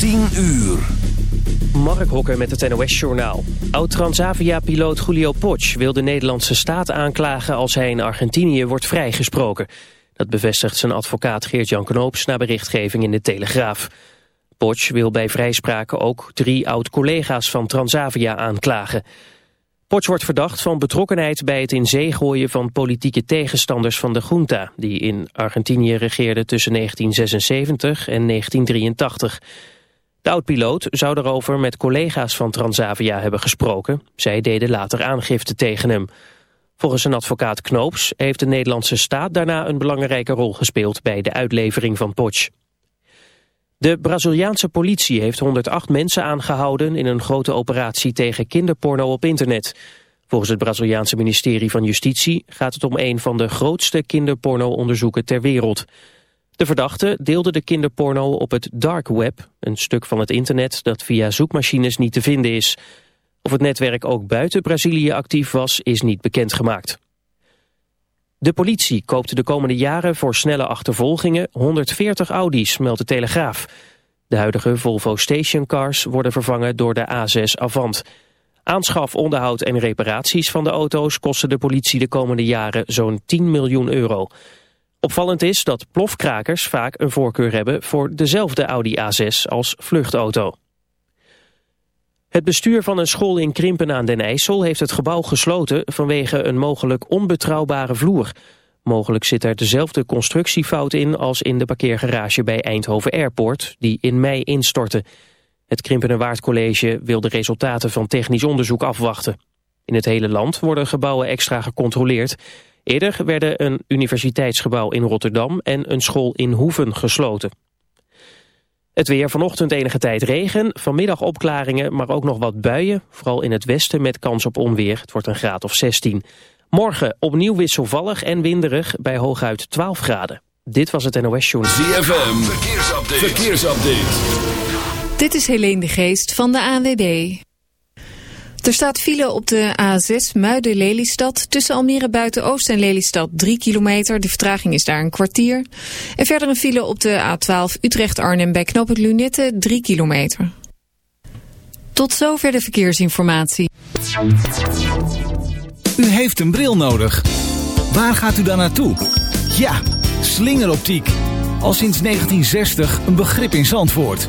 10 uur. Mark Hokker met het NOS-journaal. Oud-Transavia-piloot Julio Poch wil de Nederlandse staat aanklagen... als hij in Argentinië wordt vrijgesproken. Dat bevestigt zijn advocaat Geert-Jan Knoops... na berichtgeving in de Telegraaf. Poch wil bij vrijspraken ook drie oud-collega's van Transavia aanklagen. Poch wordt verdacht van betrokkenheid bij het in zee gooien... van politieke tegenstanders van de junta... die in Argentinië regeerde tussen 1976 en 1983... De oud-piloot zou daarover met collega's van Transavia hebben gesproken. Zij deden later aangifte tegen hem. Volgens een advocaat Knoops heeft de Nederlandse staat daarna een belangrijke rol gespeeld bij de uitlevering van Poch. De Braziliaanse politie heeft 108 mensen aangehouden in een grote operatie tegen kinderporno op internet. Volgens het Braziliaanse ministerie van Justitie gaat het om een van de grootste kinderporno-onderzoeken ter wereld. De verdachte deelde de kinderporno op het dark web, een stuk van het internet dat via zoekmachines niet te vinden is. Of het netwerk ook buiten Brazilië actief was, is niet bekendgemaakt. De politie koopt de komende jaren voor snelle achtervolgingen 140 Audi's, meldt de Telegraaf. De huidige Volvo stationcars worden vervangen door de A6 Avant. Aanschaf, onderhoud en reparaties van de auto's kosten de politie de komende jaren zo'n 10 miljoen euro. Opvallend is dat plofkrakers vaak een voorkeur hebben voor dezelfde Audi A6 als vluchtauto. Het bestuur van een school in Krimpen aan den IJssel heeft het gebouw gesloten vanwege een mogelijk onbetrouwbare vloer. Mogelijk zit er dezelfde constructiefout in als in de parkeergarage bij Eindhoven Airport, die in mei instortte. Het Krimpen Waardcollege wil de resultaten van technisch onderzoek afwachten. In het hele land worden gebouwen extra gecontroleerd. Eerder werden een universiteitsgebouw in Rotterdam en een school in Hoeven gesloten. Het weer vanochtend enige tijd regen, vanmiddag opklaringen, maar ook nog wat buien. Vooral in het westen met kans op onweer. Het wordt een graad of 16. Morgen opnieuw wisselvallig en winderig bij hooguit 12 graden. Dit was het NOS Journal. ZFM, verkeersupdate. verkeersupdate. Dit is Helene de Geest van de ANWB. Er staat file op de A6 Muiden-Lelystad. Tussen Almere Buiten-Oost en Lelystad 3 kilometer. De vertraging is daar een kwartier. En verder een file op de A12 Utrecht-Arnhem bij knooppunt Lunette 3 kilometer. Tot zover de verkeersinformatie. U heeft een bril nodig. Waar gaat u dan naartoe? Ja, slingeroptiek. Al sinds 1960 een begrip in Zandvoort.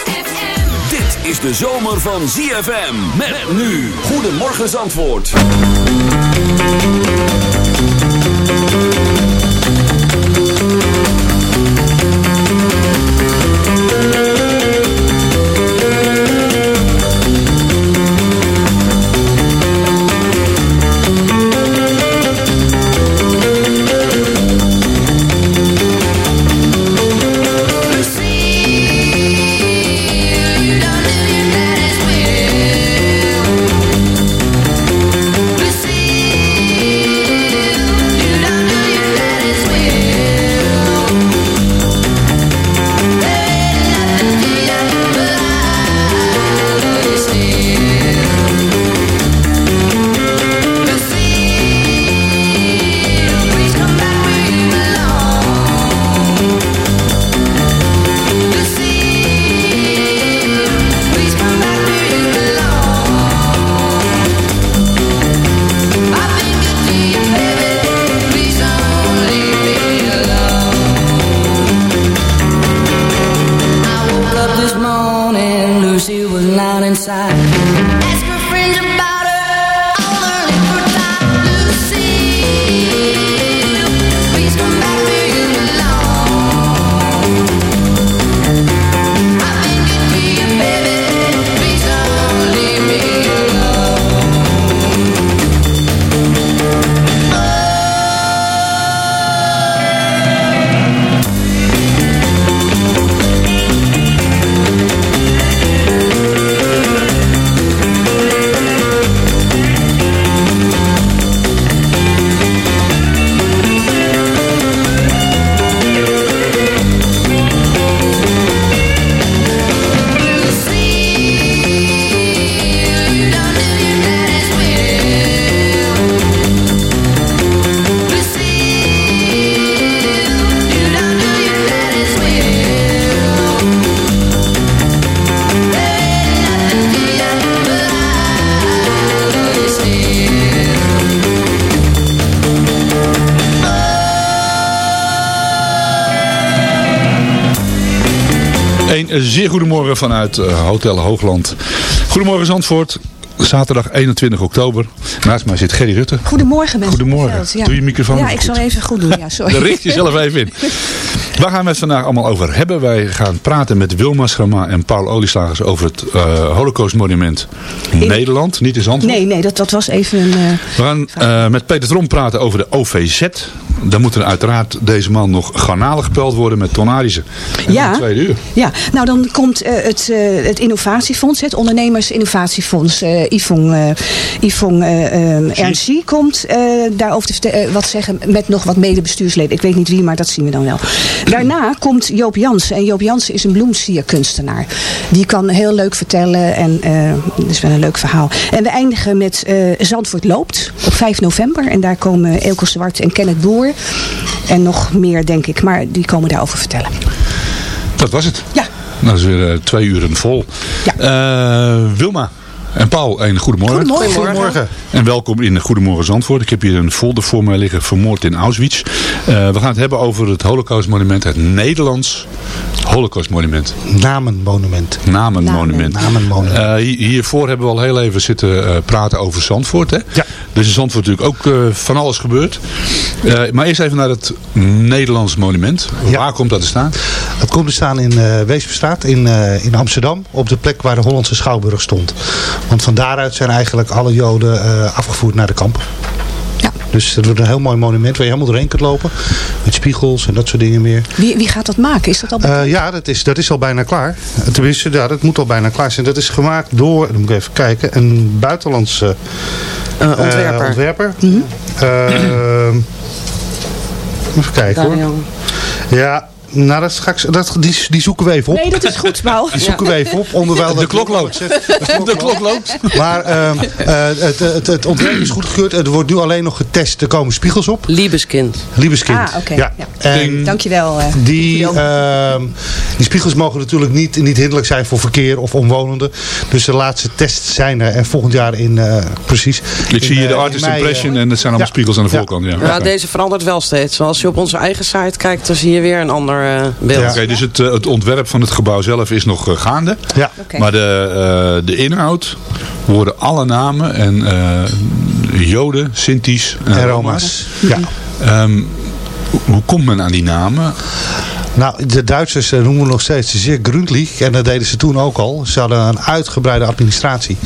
Is de zomer van ZFM. Met nu. Goedemorgen Zandvoort. Goedemorgen vanuit uh, Hotel Hoogland. Goedemorgen Zandvoort. Zaterdag 21 oktober. Naast mij zit Gerry Rutte. Goedemorgen mensen. Goedemorgen. Ja. Doe je microfoon Ja, ik zal even goed doen. Ja, sorry. Richt jezelf even in. Waar gaan we het vandaag allemaal over hebben? Wij gaan praten met Wilma Schrama en Paul Olieslagers over het uh, Holocaust Monument in Nederland. Niet in Zandvoort. Nee, nee dat, dat was even een... Uh, we gaan uh, met Peter Trom praten over de OVZ. Dan moeten uiteraard deze man nog garnalen gepeld worden met tonnarissen. Ja, tweede uur. ja, nou dan komt uh, het, uh, het innovatiefonds, het ondernemers-innovatiefonds. Uh, Yvonne, Yvonne Ernst komt daarover te wat zeggen met nog wat medebestuursleden. Ik weet niet wie, maar dat zien we dan wel. Daarna komt Joop Jansen. En Joop Jansen is een bloemsierkunstenaar. Die kan heel leuk vertellen en dat is wel een leuk verhaal. En we eindigen met Zandvoort loopt op 5 november. En daar komen Eelco Zwart en Kenneth Boer en nog meer, denk ik. Maar die komen daarover vertellen. Dat was het. Ja. Nou, dat is weer uh, twee uren vol. Ja. Uh, Wilma en Paul, een goedemorgen. Goedemorgen. goedemorgen. En welkom in Goedemorgen Zandvoort. Ik heb hier een folder voor mij liggen, vermoord in Auschwitz. Uh, we gaan het hebben over het Holocaustmonument, het Nederlands Holocaustmonument. Namenmonument. Namenmonument. Namenmonument. Uh, hiervoor hebben we al heel even zitten uh, praten over Zandvoort. Hè? Ja. Dus in Zandvoort natuurlijk ook van alles gebeurd. maar eerst even naar het Nederlands monument. Ja. Waar komt dat te staan? Het komt te staan in uh, Weesperstraat in, in Amsterdam. Op de plek waar de Hollandse Schouwburg stond. Want van daaruit zijn eigenlijk alle Joden afgevoerd naar de kampen. Dus het wordt een heel mooi monument waar je helemaal doorheen kunt lopen. Met spiegels en dat soort dingen meer. Wie, wie gaat dat maken? Is dat al uh, Ja, dat is, dat is al bijna klaar. Tenminste, ja, dat moet al bijna klaar zijn. Dat is gemaakt door, dan moet ik even kijken, een buitenlandse uh, ontwerper. ontwerper. Mm -hmm. even kijken Daniel. hoor. Ja, nou, dat ga ik, dat, die, die zoeken we even op. Nee, dat is goed, Paul. Die zoeken we even op. Onderwijl de klok loopt. De klok, de klok loopt. Maar uh, uh, het, het, het ontwerp is goedgekeurd. Er wordt nu alleen nog getest. Er komen spiegels op. Liebeskind. Liebeskind. Ah, oké. Okay. Ja. ja. En Dankjewel. Uh, die, die spiegels mogen natuurlijk niet, niet hinderlijk zijn voor verkeer of omwonenden. Dus de laatste tests zijn er. En volgend jaar in, precies. Ik in, zie hier de artist mei, impression en dat zijn allemaal ja. spiegels aan de voorkant. Ja. Ja, deze verandert wel steeds. Als je op onze eigen site kijkt, dan zie je weer een ander uh, beeld. Ja. Oké, dus het, uh, het ontwerp van het gebouw zelf is nog uh, gaande. Ja. Okay. Maar de, uh, de inhoud worden alle namen en Joden, Sinti's en, en Roma's. Ja. Um, hoe komt men aan die namen? Nou, de Duitsers noemen nog steeds zeer gründlich. En dat deden ze toen ook al. Ze hadden een uitgebreide administratie.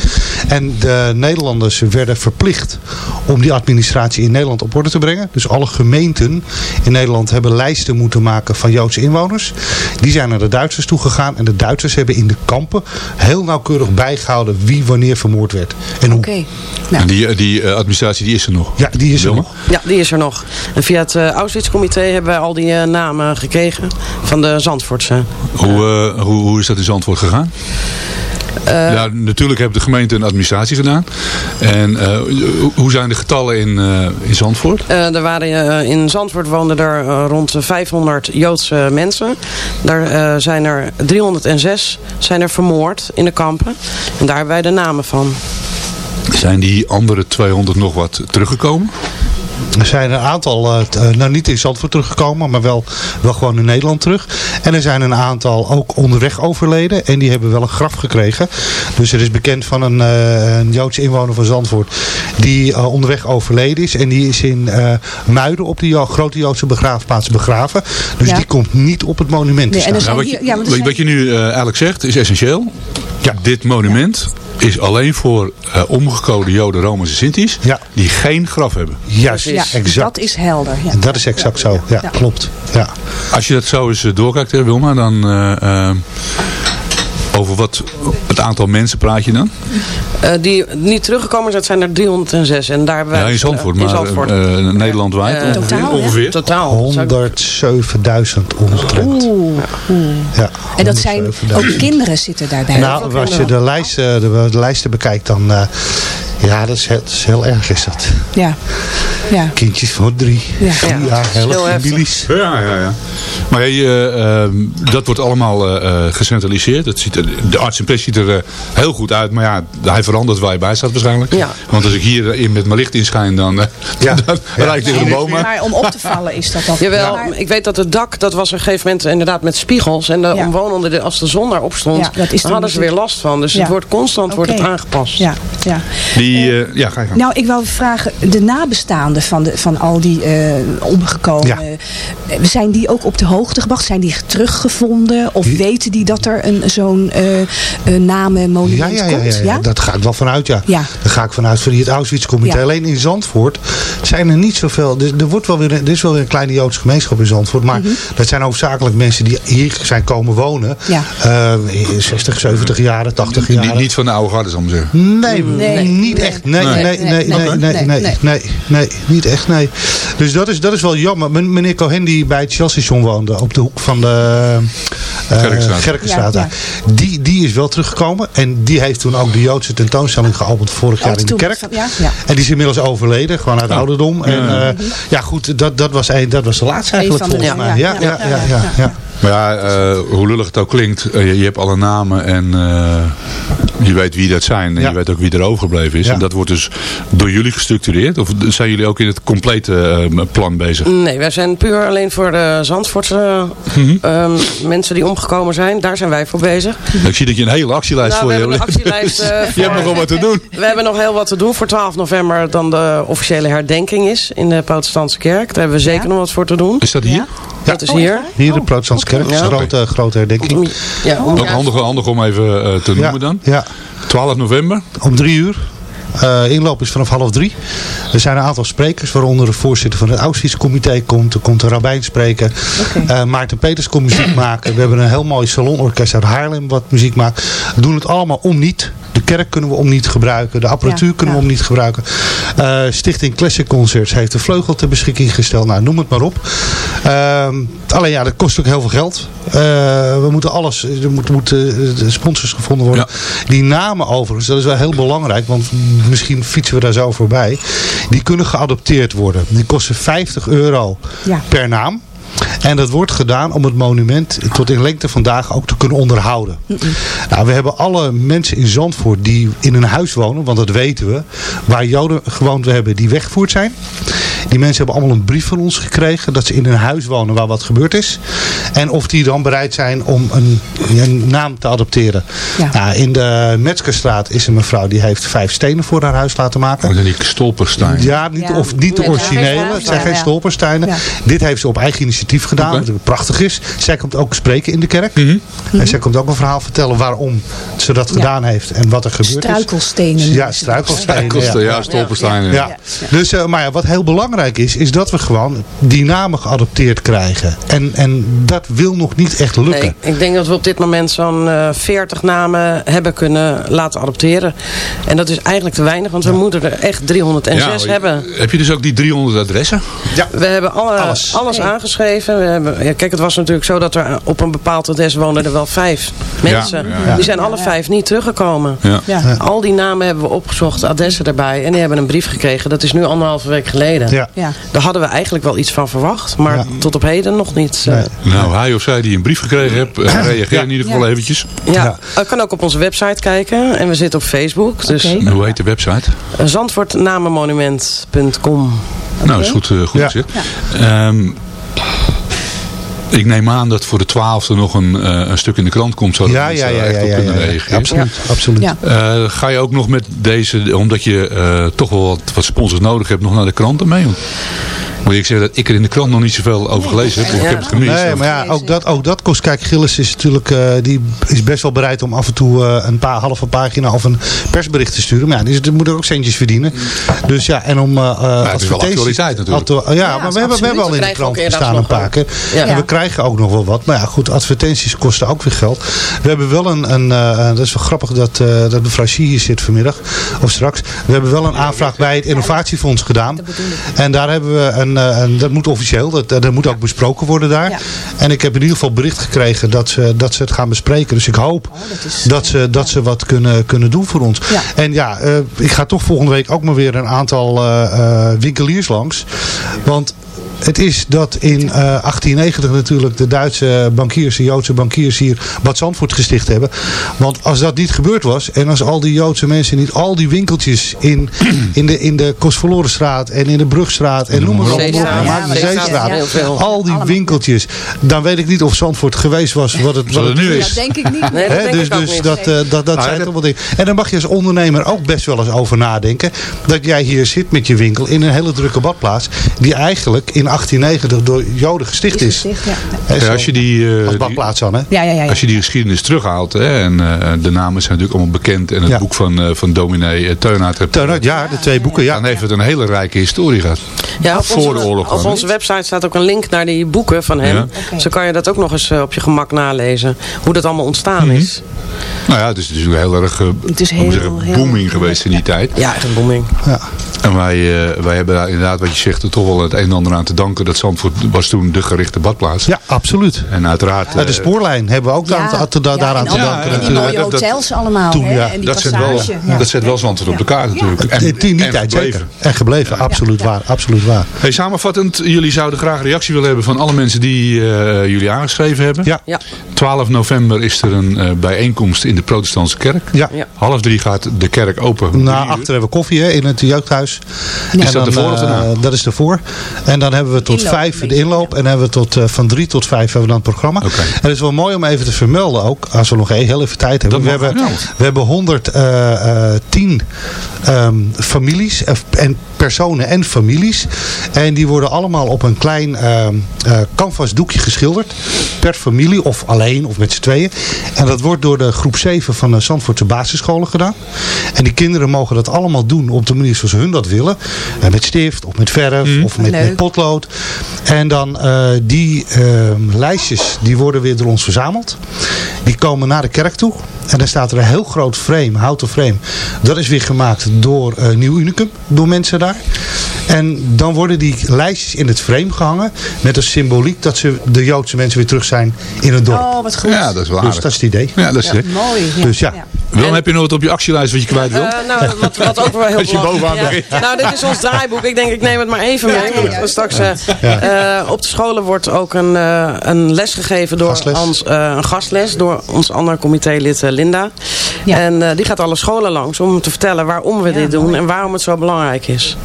En de Nederlanders werden verplicht om die administratie in Nederland op orde te brengen. Dus alle gemeenten in Nederland hebben lijsten moeten maken van Joodse inwoners. Die zijn naar de Duitsers toegegaan. En de Duitsers hebben in de kampen heel nauwkeurig bijgehouden wie wanneer vermoord werd. En hoe. Okay. Nou. En die, die uh, administratie die is er nog? Ja, die is er Wilma? nog. Ja, die is er nog. En via het uh, Auschwitz-comité hebben wij al die uh, namen gekregen van de Zandvoortse. Hoe, uh, hoe, hoe is dat in Zandvoort gegaan? Uh, ja, natuurlijk heeft de gemeente een administratie gedaan. En uh, hoe zijn de getallen in, uh, in Zandvoort? er waren, in Zandvoort woonden er rond 500 Joodse mensen. Daar zijn er 306 zijn er vermoord in de kampen. En daar hebben wij de namen van. Zijn die andere 200 nog wat teruggekomen? Er zijn een aantal, eh, eh, nou niet in Zandvoort teruggekomen, maar wel, wel gewoon in Nederland terug. En er zijn een aantal ook onderweg overleden en die hebben wel een graf gekregen. Dus er is bekend van een, eh, een Joodse inwoner van Zandvoort die onderweg overleden is. En die is in eh, Muiden op die grote Joodse begraafplaats begraven. Dus Ja. die komt niet op het monument te Nee, en staan. zijn Nou, wat, ja, je, zijn- wat je nu eh, eigenlijk zegt is essentieel. Ja. Dit monument is alleen voor eh, omgekomen Joden, Romans en Sinti's Ja. die geen graf hebben. Juist, ja, exact. dat is helder. Ja. En dat is exact zo. Ja, Ja. klopt. Ja. Als je dat zo eens eh, doorkijkt, hè, Wilma, dan eh, eh, over wat het aantal mensen praat je dan? Eh, die niet teruggekomen zijn, zijn er 306. En daar hebben wij Ja, in Zandvoort, eh, in maar Zandvoort. eh, Nederlandwijd ongeveer. totaal, ongeveer. Totaal. 107.000 omtrent. Oeh. Ja, En dat zijn 107.000. ook kinderen zitten daarbij. Nou, als je de, lijst, eh, de, de lijsten bekijkt, dan... ja, dat is, heel, dat is heel erg is dat. Ja, ja. Kindjes van drie, Ja. vier Ja, jaar, heel hele families. Ja, ja, ja. Maar hey, eh, eh, dat wordt allemaal eh, eh, gecentraliseerd. Het ziet er, de arts in ziet er heel goed uit. Maar ja, hij verandert waar je bij staat waarschijnlijk. Ja. Want als ik hier in met mijn licht inschijn, dan, eh, Ja. dan Ja. rijd ik tegen de boom aan. Maar om op te vallen is dat dan. Jawel, ik weet dat het dak, dat was op een gegeven moment inderdaad met spiegels. En de Ja. omwonenden, de- als de zon daarop stond, Ja, dat is dan hadden ze weer last van. Dus Ja. het wordt constant wordt het aangepast. Ja, ja. Die, eh, ja, ga je gang. Nou, ik wou vragen, de nabestaanden van, de, van al die eh, omgekomen, Ja. eh, zijn die ook op de hoogte gebracht? Zijn die teruggevonden? Of weten die dat er een zo'n eh eh, namenmonument Ja, ja, ja, komt? ja, ja, dat ga ik wel vanuit, ja. Ja. Daar ga ik vanuit voor het Auschwitz-comité. Ja. Alleen in Zandvoort zijn er niet zoveel. Er, er, wordt wel weer, er is wel weer een kleine Joodse gemeenschap in Zandvoort. Maar dat zijn hoofdzakelijk mensen die hier zijn komen wonen. Ja. Eh, 60, 70 jaren, 80 Niet, jaren. niet van de oude garde, zal ik zeggen. Nee, Nee. niet Nee. echt. Nee, Nee. nee, nee, nee, Nee. nee, nee, Nee. nee, Nee. nee, nee, niet echt, nee. Dus dat is, dat is wel jammer. Men- Meneer Cohen die bij het Shell-station woonde, op de hoek van de eh, Gerkenstraat. Gerkenstraat, Ja, Die, die is wel teruggekomen. En die heeft toen ook de Joodse tentoonstelling geopend vorig jaar Oh, in de kerk. Ja, ja. En die is inmiddels overleden, gewoon uit ouderdom. En, eh, ja goed, dat, dat, was een, dat was de laatste eigenlijk volgens mij. ja, Ja, ja, ja. Maar ja, eh, hoe lullig het ook klinkt, eh, je, je hebt alle namen en eh, je weet wie dat zijn. En Ja. je weet ook wie er overgebleven is. Ja. En dat wordt dus door jullie gestructureerd? Of zijn jullie ook in het complete eh, plan bezig? Nee, wij zijn puur alleen voor de Zandvoortse Mhm. ehm, mensen die omgekomen zijn. Daar zijn wij voor bezig. Ik zie dat je een hele actielijst Nou, voor we je hebben een actielijst, eh, je hebt nog wel wat te doen. We hebben nog heel wat te doen. Voor 12 november dan de officiële herdenking is in de protestantse kerk. Daar hebben we zeker Ja. nog wat voor te doen. Is dat hier? Dat is Oh, hier. Hier de protestantse kerk, Ja. grote, grote herdenking. Ja, om- Ook handig, handig om even eh, te noemen Ja, dan. ja. 12 november. Om drie uur. Eh, inloop is vanaf half drie. Er zijn een aantal sprekers, waaronder de voorzitter van het Auschwitz-comité komt. Er komt een rabbijn spreken. Eh, Maarten Peters komt muziek maken. We hebben een heel mooi salonorkest uit Haarlem wat muziek maakt. We doen het allemaal om niet. De kerk kunnen we om niet gebruiken. De apparatuur Ja, kunnen we om niet gebruiken. Eh, Stichting Classic Concerts heeft de vleugel ter beschikking gesteld. Nou, noem het maar op. Ehm, alleen ja, dat kost ook heel veel geld. Eh, we moeten alles, er moeten, moeten eh, sponsors gevonden worden. Die namen overigens, dat is wel heel belangrijk, want misschien fietsen we daar zo voorbij. Die kunnen geadopteerd worden. Die kosten 50 euro Ja. per naam. En dat wordt gedaan om het monument tot in lengte van dagen ook te kunnen onderhouden. Nou, we hebben alle mensen in Zandvoort die in een huis wonen, want dat weten we, waar Joden gewoond hebben die weggevoerd zijn. Die mensen hebben allemaal een brief van ons gekregen dat ze in een huis wonen waar wat gebeurd is. En of die dan bereid zijn om een, een naam te adopteren. Ja. Nou, in de Metzgerstraat is een mevrouw die heeft vijf stenen voor haar huis laten maken. Oh, die stolperstein. Ja, niet, Ja. of niet de originele. Het zijn geen stolpersteinen. Ja. Dit heeft ze op eigen initiatief gedaan. Oké. Wat prachtig is. Zij komt ook spreken in de kerk. Mhm. En zij komt ook een verhaal vertellen waarom ze dat Ja. gedaan heeft. En wat er gebeurd is. Struikelstenen. Ja, struikelstenen. Kosten, ja, ja. stolpersteinen. Ja. Dus, eh, maar ja, wat heel belangrijk is, is dat we gewoon die namen geadopteerd krijgen. En, en dat wil nog niet echt lukken. Nee, ik denk dat we op dit moment zo'n eh 40 namen hebben kunnen laten adopteren. En dat is eigenlijk te weinig, want we moeten er echt 306 Ja, hebben. Heb je dus ook die 300 adressen? We hebben alle, Alles. alles, aangeschreven. We hebben, ja, kijk, het was natuurlijk zo dat er op een bepaald adres woonden er wel vijf mensen. Ja, ja. Die zijn alle vijf niet teruggekomen. Ja. Ja. Al die namen hebben we opgezocht, adressen erbij. En die hebben een brief gekregen. Dat is nu anderhalve week geleden. Ja. Ja. Ja. Daar hadden we eigenlijk wel iets van verwacht. Maar Ja. tot op heden nog niet. eh, Nou, hij of zij die een brief gekregen heeft, eh, reageer in ieder geval Ja. eventjes. ja. Ja. Je kan ook op onze website kijken. En we zitten op Facebook. Dus Oké. Hoe heet de website? zandvoortnamenmonument.com Nou, dat is goed, eh, goed Ja. gezegd. Ehm, ik neem aan dat voor de twaalfde nog een, eh, een stuk in de krant komt, zodat Ja, mensen ja, ja, echt ja, op ja, kunnen ja, ja. reageren. Absoluut, absoluut. Ja. Eh, ga je ook nog met deze, omdat je eh, toch wel wat, wat sponsors nodig hebt, nog naar de kranten mee? Moet ik zeggen dat ik er in de krant nog niet zoveel over gelezen heb. of Ik heb het gemist. Nee, maar ja, ook dat, ook dat kost. Kijk, Gilles is natuurlijk eh, die is best wel bereid om af en toe eh, een paar halve pagina of een persbericht te sturen. Maar ja, die, moet ook centjes verdienen. Dus ja, en om uh, het is wel actualiteit natuurlijk. ja, ja, maar we hebben, we hebben al in de krant gestaan een paar keer. Ja. En we krijgen ook nog wel wat. Maar ja, goed, advertenties kosten ook weer geld. We hebben wel een, een eh, dat is wel grappig dat, eh, dat mevrouw Schie hier zit vanmiddag. Of straks. We hebben wel een aanvraag bij het innovatiefonds gedaan. En daar hebben we een, eh, een dat moet officieel, dat, dat moet ook besproken worden daar. Ja. En ik heb in ieder geval bericht gekregen dat ze, dat ze het gaan bespreken. Dus ik hoop dat, ze, dat ze wat kunnen, kunnen doen voor ons. En ja, eh, ik ga toch volgende week ook maar weer een aantal eh, eh, winkeliers langs. Want het is dat in eh, 1890 natuurlijk de Duitse bankiers, de Joodse bankiers hier Bad Zandvoort gesticht hebben. Want als dat niet gebeurd was en als al die Joodse mensen niet al die winkeltjes in, in de, in de Kostverlorenstraat en in de Brugstraat en noem maar op, maar de Ja, Zeestraat, al die winkeltjes, dan weet ik niet of Zandvoort geweest was wat het, wat het nu Dat is. denk ik niet. Nee, dat dus ik ook dus niet. dat, eh, dat, dat Nou, zijn dat- toch wel dingen. En dan mag je als ondernemer ook best wel eens over nadenken. Dat jij hier zit met je winkel in een hele drukke badplaats. Die eigenlijk in 1890 door Joden gesticht Is gesticht, ja. Als je die, eh, als die- badplaats dan, hè? Ja, ja, ja. ja. Als je die geschiedenis terughaalt, hè, en eh, de namen zijn natuurlijk allemaal bekend, en het Ja. boek van, eh, van dominee hebt, Teunert, ja, de twee boeken, ja. dan heeft het een hele rijke historie gehad. Ja, Voor onze, de oorlog Op onze website staat ook een link naar die boeken van hem. Zo kan je dat ook nog eens op je gemak nalezen. Hoe dat allemaal ontstaan Mhm. is. Nou ja, het is natuurlijk heel erg Het is heel, zeggen, heel- booming geweest in die tijd. Ja, echt een booming. ja. En wij, eh, wij hebben daar inderdaad, wat je zegt, er toch wel het een en ander aan te danken. Dat Zandvoort was toen de gerichte badplaats. Ja, absoluut. En uiteraard... Ja, de eh, spoorlijn hebben we ook Ja, aan, te- da- ja, daaraan te danken. ja, En die mooie dat- hotels allemaal. toen, hè, ja. En die dat zet, wel, dat zet wel Zandvoort op de kaart natuurlijk. En, In die, die en tijd gebleven. zeker. En gebleven, absoluut waar. Absoluut waar. Hey, samenvattend, jullie zouden graag reactie willen hebben van alle mensen die eh, jullie aangeschreven hebben. Ja. Ja. 12 november is er een eh, bijeenkomst in de protestantse kerk. Ja. Ja. Half drie gaat de kerk open. Na uur. achter hebben we koffie hè, in het jeugdhuis. Is En dat dan, ervoor of daarna? eh, dat is ervoor. En dan hebben we tot Inloop vijf de inloop. En hebben we tot, eh, van drie tot vijf hebben we dan het programma. En het is wel mooi om even te vermelden ook. Als we nog heel even tijd hebben. Dat We hebben, we hebben 110 ehm, families eh, en personen en families. En die worden allemaal op een klein ehm eh, canvas doekje geschilderd. Per familie of alleen of met z'n tweeën. En dat wordt door de groep 7 van de Zandvoortse basisscholen gedaan. En die kinderen mogen dat allemaal doen op de manier zoals hun dat willen. Met stift of met verf of met, met potlood. En dan eh, die ehm, lijstjes die worden weer door ons verzameld. Die komen naar de kerk toe. En dan staat er een heel groot frame, houten frame. Dat is weer gemaakt door eh, Nieuw Unicum, door mensen daar. En dan worden die lijstjes in het frame gehangen. Met als symboliek dat ze de Joodse mensen weer terug zijn in het dorp. Oh, wat goed. Ja, dat is wel dus aardig. dat is het idee. Ja, dat is het. Mooi. Ja. Dus ja. Willem, heb je nog wat op je actielijst wat je kwijt wil? Eh, nou, wat, wat ook wel heel Als je belangrijk- bovenaan ja. begint. Nou, dit is ons draaiboek. Ik denk, ik neem het maar even mee. ja, ja. Want Straks, eh, eh, op de scholen wordt ook een, eh, een les gegeven door Gastles. ons, eh, een gastles door ons andere comitélid Linda. Ja. En eh, die gaat alle scholen langs om te vertellen waarom we Ja, dit doen mooi. en waarom het zo belangrijk is.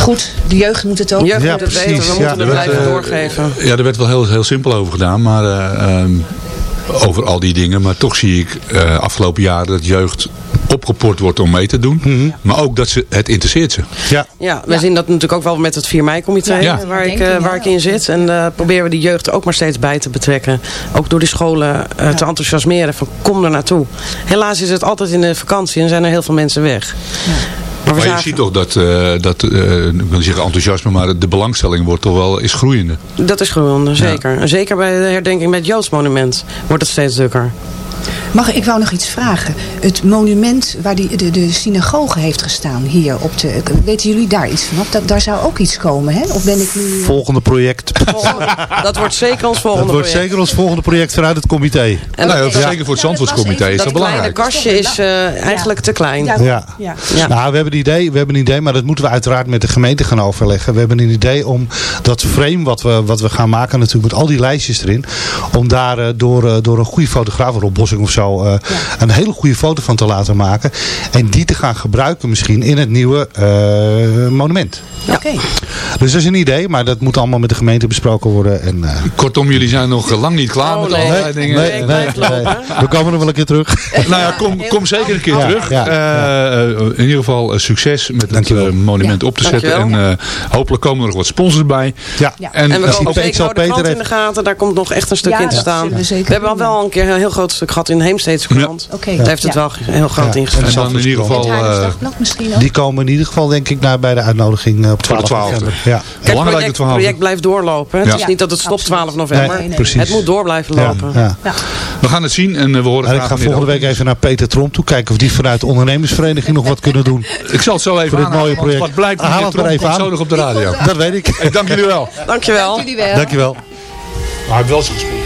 Goed, de jeugd moet het ook. Jeugd Ja, moet het precies, weten, we ja. moeten het Er blijven doorgeven. Ja, er werd wel heel, heel simpel over gedaan, maar eh, ehm, over al die dingen. Maar toch zie ik eh, afgelopen jaren dat jeugd opgeport wordt om mee te doen. Mhm. Maar ook dat ze, het interesseert ze. Ja. Ja, wij zien dat natuurlijk ook wel met het 4 mei-comité Ja. waar, ik, eh, waar ik in zit. En eh, proberen we die jeugd er ook maar steeds bij te betrekken. Ook door die scholen eh, te enthousiasmeren van kom er naartoe. Helaas is het altijd in de vakantie en zijn er heel veel mensen weg. Maar je ziet toch dat, eh, dat eh, ik wil niet zeggen enthousiasme, maar de belangstelling wordt toch wel is groeiende. Dat is groeiende, zeker. Zeker bij de herdenking bij het Joods monument wordt het steeds drukker. Mag, ik wou nog iets vragen. Het monument waar die, de, de synagoge heeft gestaan hier op de... Weten jullie daar iets van? Dat, daar zou ook iets komen, hè? Of ben ik nu... Volgende project. Dat wordt zeker ons volgende Dat wordt project. zeker ons volgende project vanuit het comité. En nou, dat- ja, zeker voor het Zandvoortscomité is dat dat kleine belangrijk. kastje is eh, eigenlijk te klein. Ja. Ja. Ja. Ja. Nou, we hebben, een idee, we hebben een idee, maar dat moeten we uiteraard met de gemeente gaan overleggen. We hebben een idee om dat frame wat we, wat we gaan maken, natuurlijk met al die lijstjes erin, om daar eh, door, eh, door een goede fotograaf, Rob Of zo, eh, een hele goede foto van te laten maken. En die te gaan gebruiken misschien in het nieuwe eh, monument. Oké. Dus dat is een idee, maar dat moet allemaal met de gemeente besproken worden. En, eh, Kortom, jullie zijn nog lang niet klaar Oh, met nee. allerlei dingen. nee, nee, nee. We komen nog wel een keer terug. Nou ja, kom, kom zeker een keer Ja, terug. ja, in ieder geval succes met het Dankjewel. monument op te zetten. Dankjewel. En eh, hopelijk komen er nog wat sponsors bij. Ja. Ja. En, En we zeker krant Peter in de gaten. Daar komt nog echt een stuk Ja, in te staan. we hebben al wel een keer een heel groot stuk gehad in de Heemsteedse krant. Oké. Daar heeft het Ja. wel heel groot Ja. in gestaan. en dan in ieder geval... eh? Die komen in ieder geval denk ik naar bij de uitnodiging eh, op Voor de 12 12e. november. Ja. Kijk, het project, project blijft doorlopen. Het Ja. is niet dat het stopt Absoluut. 12 november. Nee. Het moet door blijven Ja, lopen. ja. We gaan het zien en eh, we horen En ik ga volgende dat week even naar Peter Tromp toe. Kijken of die vanuit de ondernemersvereniging nog wat kunnen doen. Ik zal het zo even Voor dit mooie project. Wat blijkt, Haal het maar Tromp even aan. zo nog op de radio. Dat weet ik. Dank jullie wel. Dankjewel. Jullie wel. Dankjewel. Hij heeft wel eens gespeeld.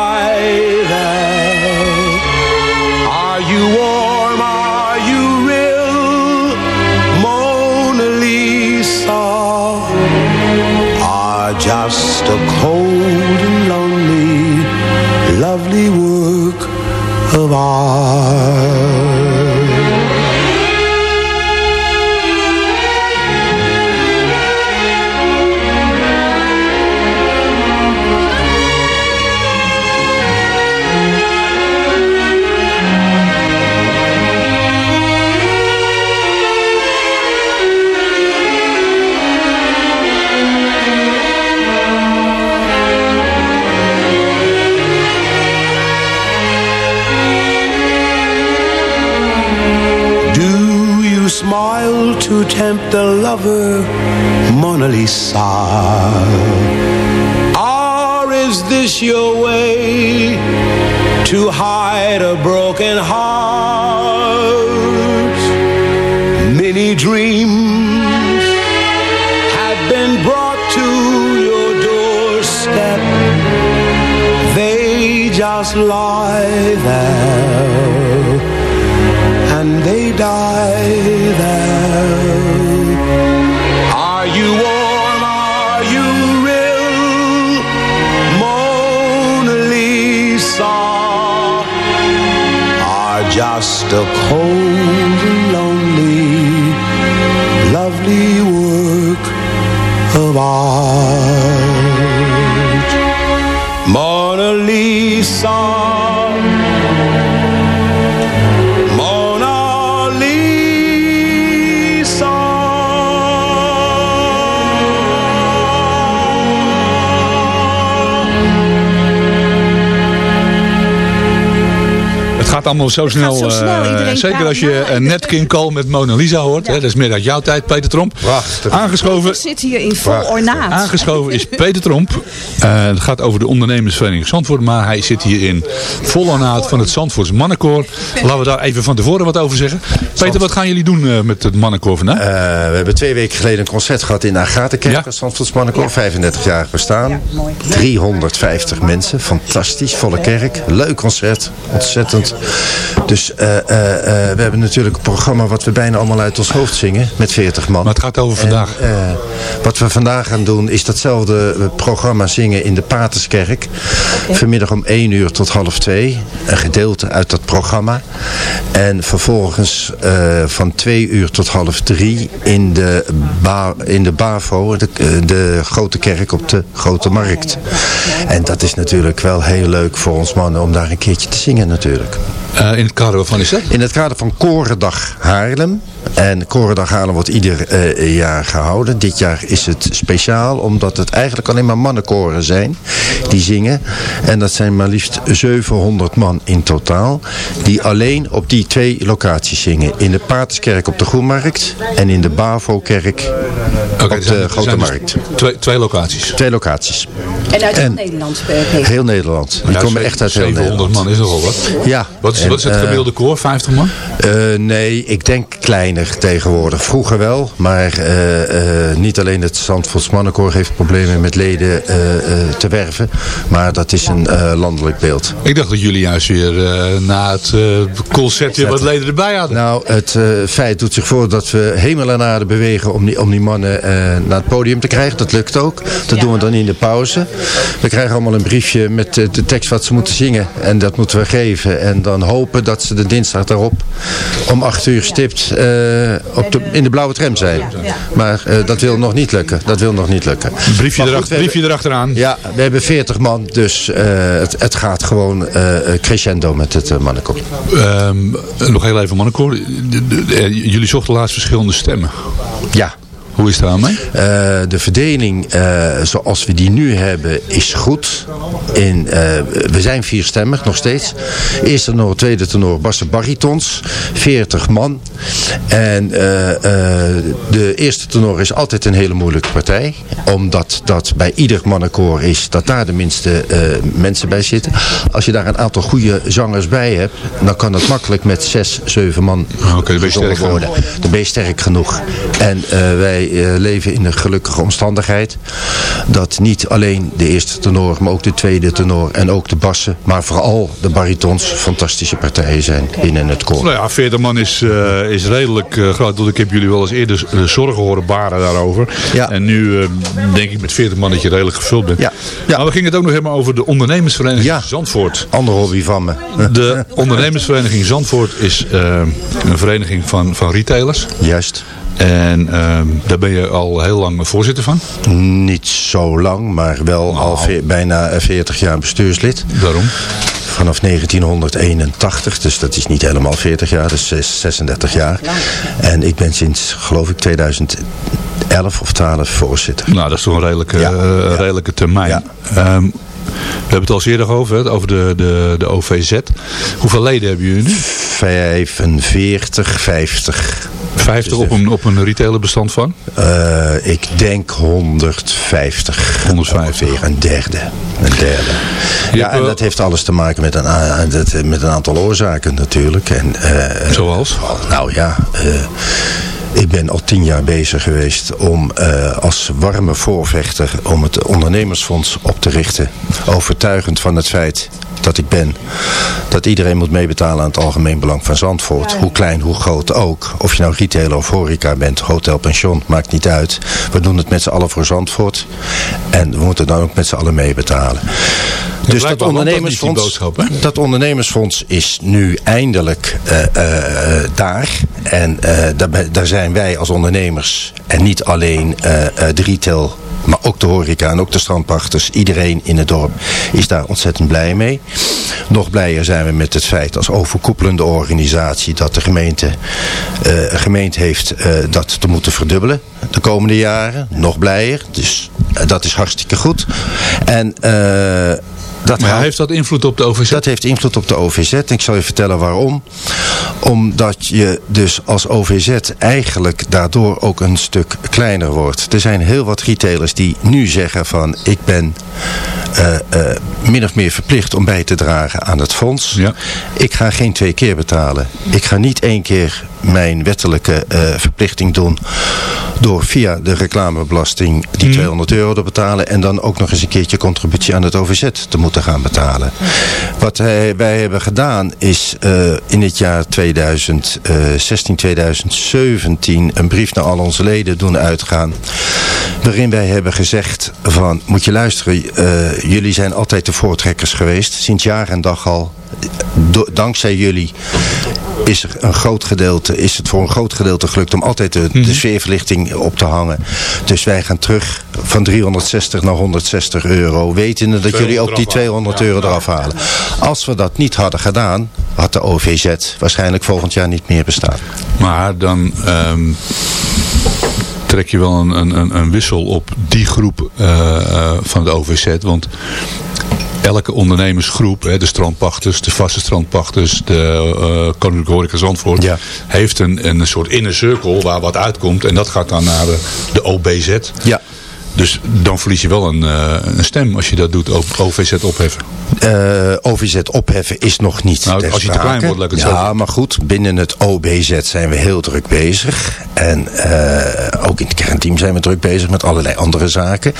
long gaat allemaal zo snel. zo snel, eh, iedereen zeker praat als je Nat King Cole met Mona Lisa hoort. Hè, dat is meer uit jouw tijd, Peter Tromp. Prachtig. Aangeschoven, Ik zit hier in vol ornaat. aangeschoven is Peter Tromp. Eh, het gaat over de ondernemersvereniging Zandvoort. Maar hij zit hier in vol ornaat van het Zandvoorts mannenkoor. Laten we daar even van tevoren wat over zeggen. Peter, wat gaan jullie doen eh, met het mannenkoor vandaag? Eh, we hebben twee weken geleden een concert gehad in de Agatha-kerk Ja. als Zandvoorts Mannenkoor. 35 jaar bestaan. 350 mensen. Fantastisch. Volle kerk. Leuk concert. Ontzettend. Dus eh, eh, eh, we hebben natuurlijk een programma wat we bijna allemaal uit ons hoofd zingen. Met 40 man. Maar het gaat over vandaag. En, eh, wat we vandaag gaan doen is datzelfde programma zingen in de Paterskerk. Vanmiddag om 1 uur tot half 2. Een gedeelte uit dat programma. En vervolgens eh, van 2 uur tot half 3 in de, ba in de BAVO, de, de grote kerk op de Grote Markt. En dat is natuurlijk wel heel leuk voor ons mannen om daar een keertje te zingen natuurlijk. Eh, in het kader waarvan is dat? In het kader van Korendag Haarlem. En Korendag Haarlem wordt ieder eh, jaar gehouden. Dit jaar is het speciaal omdat het eigenlijk alleen maar mannenkoren zijn die zingen. En dat zijn maar liefst 700 man in totaal. Die alleen op die twee locaties zingen. In de Paterskerk op de Groenmarkt en in de Bavo-kerk op er zijn- de er Grote zijn dus Markt. Twee, twee locaties. Twee locaties. En uit En- Nederland, eh. Heel Nederland. Die Ja, komen echt uit heel 700 Nederland. man is nogal wat. Ja. Wat is, En, wat is het eh, gemiddelde koor? 50 man? Eh, nee, ik denk kleiner tegenwoordig. Vroeger wel, maar eh, eh, niet alleen het Zandvoorts Mannenkoor heeft problemen met leden eh, eh, te werven. Maar dat is een eh, landelijk beeld. Ik dacht dat jullie juist weer eh, na het concert weer wat leden erbij hadden. Nou, het eh, feit doet zich voor dat we hemel en aarde bewegen om die, om die mannen eh, naar het podium te krijgen. Dat lukt ook. Dat doen we dan in de pauze. We krijgen allemaal een briefje met de tekst wat ze moeten zingen. En dat moeten we geven. En dan hopen dat ze de dinsdag daarop om acht uur stipt eh, op de, in de blauwe tram zijn. Maar eh, dat wil nog niet lukken. Dat wil nog niet lukken. Briefje, erachter, briefje erachteraan. Ja, we hebben 40 man. Dus eh, het, het gaat gewoon eh, crescendo met het uh, mannenkoor. Ehm, nog heel even mannenkoor. Eh, Jullie zochten laatst verschillende stemmen. Ja. Hoe is het daarmee? Eh, de verdeling eh, zoals we die nu hebben is goed. In, eh, we zijn vierstemmig nog steeds. Eerste tenor, tweede tenor, bassen, baritons. 40 man. En de eerste tenor is altijd een hele moeilijke partij. Omdat dat bij ieder mannenkoor is dat daar de minste mensen bij zitten. Als je daar een aantal goede zangers bij hebt, dan kan het makkelijk met zes, zeven man Oké, dan ben je sterk gezongen worden. Dan ben je sterk genoeg. En eh, wij eh, leven in een gelukkige omstandigheid. Dat niet alleen de eerste tenor, maar ook de tweede tenor en ook de bassen, maar vooral de baritons fantastische partijen zijn binnen het koor. Nou ja, 40 man is, eh, is redelijk eh, groot. Want ik heb jullie wel eens eerder zorgen horen baren daarover. En nu denk ik met 40 man dat je redelijk gevuld bent. Ja. Maar we gingen het ook nog hebben over de ondernemersvereniging Zandvoort. Andere hobby van me. De ondernemersvereniging Zandvoort is een vereniging van, van retailers. Juist. En eh, daar ben je al heel lang voorzitter van. Niet zo lang, maar wel al ve- bijna eh, 40 jaar bestuurslid. Waarom? Vanaf 1981, dus dat is niet helemaal 40 jaar, dat is zes- 36 jaar. En ik ben sinds, geloof ik, 2011 of 12 voorzitter. Nou, dat is toch een redelijke, eh, redelijke termijn. Ehm, we hebben het al eerder over, hè, over de, de, de OVZ. Hoeveel leden hebben jullie nu? 45, 50. 50 op een, op een retailerbestand van? Eh, ik denk 150. 150. Ongeveer een derde. Een derde. Ja, en dat heeft alles te maken met een, dat- met een aantal oorzaken natuurlijk. En, eh, Zoals? Nou ja, eh, ik ben al tien jaar bezig geweest om eh, als warme voorvechter om het ondernemersfonds op te richten. Overtuigend van het feit dat ik ben. Dat iedereen moet meebetalen aan het algemeen belang van Zandvoort. Hoe klein, hoe groot ook. Of je nou retailer of horeca bent, hotel, pension, maakt niet uit. We doen het met z'n allen voor Zandvoort. En we moeten dan ook met z'n allen meebetalen. Dus dat ondernemersfonds, dat ondernemersfonds is nu eindelijk eh, eh, daar. En eh, daar, daar zijn wij als ondernemers en niet alleen eh, eh, de retail, maar ook de horeca en ook de strandpachters. Iedereen in het dorp is daar ontzettend blij mee. Nog blijer zijn we met het feit als overkoepelende organisatie dat de gemeente, eh, gemeente heeft eh, dat te moeten verdubbelen de komende jaren. Nog blijer. Dus eh, dat is hartstikke goed. En... eh, Dat maar heeft dat invloed op de OVZ? Dat heeft invloed op de OVZ. En ik zal je vertellen waarom. Omdat je dus als OVZ eigenlijk daardoor ook een stuk kleiner wordt. Er zijn heel wat retailers die nu zeggen van ik ben uh, uh, min of meer verplicht om bij te dragen aan het fonds. Ja. Ik ga geen twee keer betalen. Ik ga niet één keer mijn wettelijke uh, verplichting doen door via de reclamebelasting die Mhm. 200 euro te betalen en dan ook nog eens een keertje contributie aan het OVZ te moeten gaan betalen. Wat wij, hebben gedaan is uh, in het jaar 2016, 2017 een brief naar al onze leden doen uitgaan waarin wij hebben gezegd van moet je luisteren, uh, jullie zijn altijd de voortrekkers geweest, sinds jaar en dag al dankzij jullie is er een groot gedeelte, is het voor een groot gedeelte gelukt om altijd de, de sfeerverlichting op te hangen. Dus wij gaan terug van 360 naar 160 euro, wetende dat jullie ook die 200 euro eraf halen. Als we dat niet hadden gedaan, had de OVZ waarschijnlijk volgend jaar niet meer bestaan. Maar dan um, trek je wel een, een, een wissel op die groep uh, uh, van de OVZ, want elke ondernemersgroep, hè, de strandpachters, de vaste strandpachters, de uh, Koninklijke Horeca Zandvoort, ja. heeft een, een soort inner circle waar wat uitkomt. En dat gaat dan naar de, de OBZ. Ja. Dus dan verlies je wel een, uh, een stem als je dat doet, OVZ opheffen. Uh, OVZ opheffen is nog niet nou, Als je te klein wordt, lekker Ja, zo. maar goed, binnen het OBZ zijn we heel druk bezig. En uh, ook in het kernteam zijn we druk bezig met allerlei andere zaken.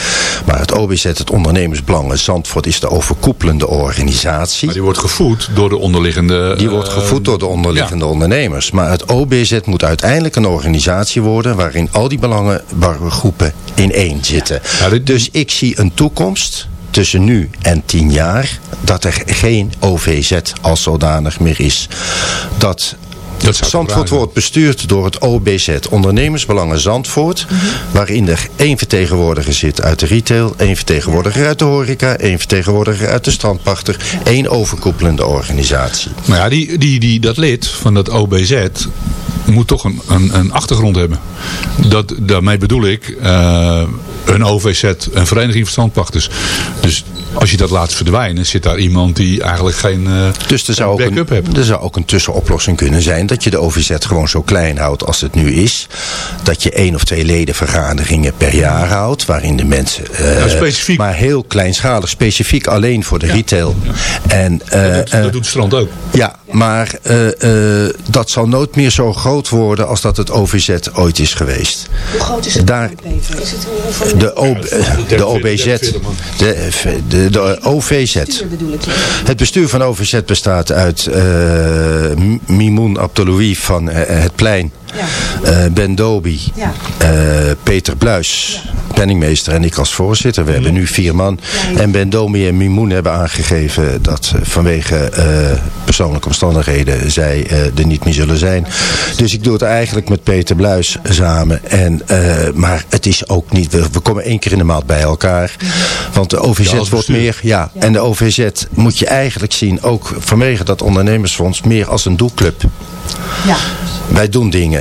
Maar het OBZ, het Ondernemersbelangen Zandvoort, is de overkoepelende organisatie. Maar die wordt gevoed door de onderliggende... Die wordt gevoed door de onderliggende ja. ondernemers. Maar het OBZ moet uiteindelijk een organisatie worden waarin al die belangengroepen in één zitten. Ja, dit... Dus ik zie een toekomst tussen nu en tien jaar dat er geen OVZ als zodanig meer is. Dat Zandvoort wordt bestuurd door het OBZ, Ondernemersbelangen Zandvoort, mm -hmm. waarin er één vertegenwoordiger zit uit de retail, één vertegenwoordiger uit de horeca, één vertegenwoordiger uit de strandpachter, één overkoepelende organisatie. Nou ja, die, die, die, dat lid van dat OBZ moet toch een, een, een achtergrond hebben. Dat, daarmee bedoel ik uh, een OVZ, een vereniging van strandpachters. Dus als je dat laat verdwijnen, zit daar iemand die eigenlijk geen uh, Dus er zou, ook een, heeft. er zou ook een tussenoplossing kunnen zijn dat je de OVZ gewoon zo klein houdt als het nu is. Dat je één of twee ledenvergaderingen per jaar houdt, waarin de mensen uh, ja, specifiek. maar heel kleinschalig, specifiek alleen voor de ja. retail. En, uh, dat, doet, dat doet Strand ook. Ja, maar dat zal nooit meer zo groot worden als dat het OVZ ooit is geweest. Hoe groot is het Daar, is het de, o, de OBZ, de, de, de OVZ. Het bestuur van OVZ bestaat uit uh, Mimoun Abdeloui van uh, Het Plein, ja. uh, Ben Dobi, ja. Peter Bluis, penningmeester en ik als voorzitter. We hebben nu vier man. Ja, en Ben Dobi en Mimoun hebben aangegeven dat vanwege persoonlijke omstandigheden zij er niet meer zullen zijn. Dus ik doe het eigenlijk met Peter Bluis samen. En, maar het is ook niet, we, we komen één keer in de maand bij elkaar. Want de OVZ wordt meer, ja, en de OVZ moet je eigenlijk zien, ook vanwege dat ondernemersfonds, meer als een doelclub. Ja. Wij doen dingen.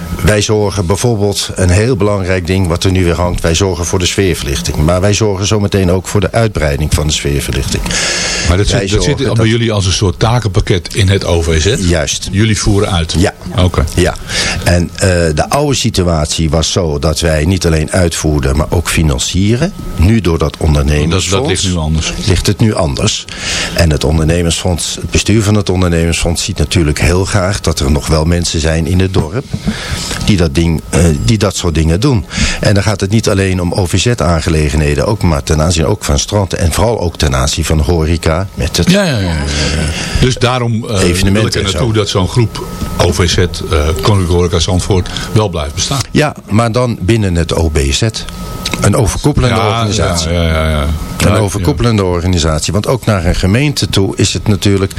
Wij zorgen bijvoorbeeld, een heel belangrijk ding wat er nu weer hangt, wij zorgen voor de sfeerverlichting. Maar wij zorgen zometeen ook voor de uitbreiding van de sfeerverlichting. Maar dat zit, dat zit bij dat... jullie als een soort takenpakket in het OVZ? Juist. Jullie voeren uit? Ja. Oké. Okay. Ja. En uh, de oude situatie was zo dat wij niet alleen uitvoerden, maar ook financieren. Nu door dat ondernemersfonds. Dat, dat ligt nu anders. Ligt het nu anders. En het ondernemersfonds, het bestuur van het ondernemersfonds ziet natuurlijk heel graag dat er nog wel mensen zijn in het dorp die dat, ding, uh, die dat soort dingen doen. En dan gaat het niet alleen om OVZ-aangelegenheden, ook maar ten aanzien ook van stranden en vooral ook ten aanzien van horeca. Met het ja, ja, ja. Dus daarom uh, wil ik er naartoe dat zo'n groep OVZ, uh, Koninklijke Horeca Zandvoort, wel blijft bestaan. Ja, maar dan binnen het OBZ. Een overkoepelende ja, organisatie. Ja, ja, ja, Een overkoepelende organisatie. Want ook naar een gemeente toe is het natuurlijk...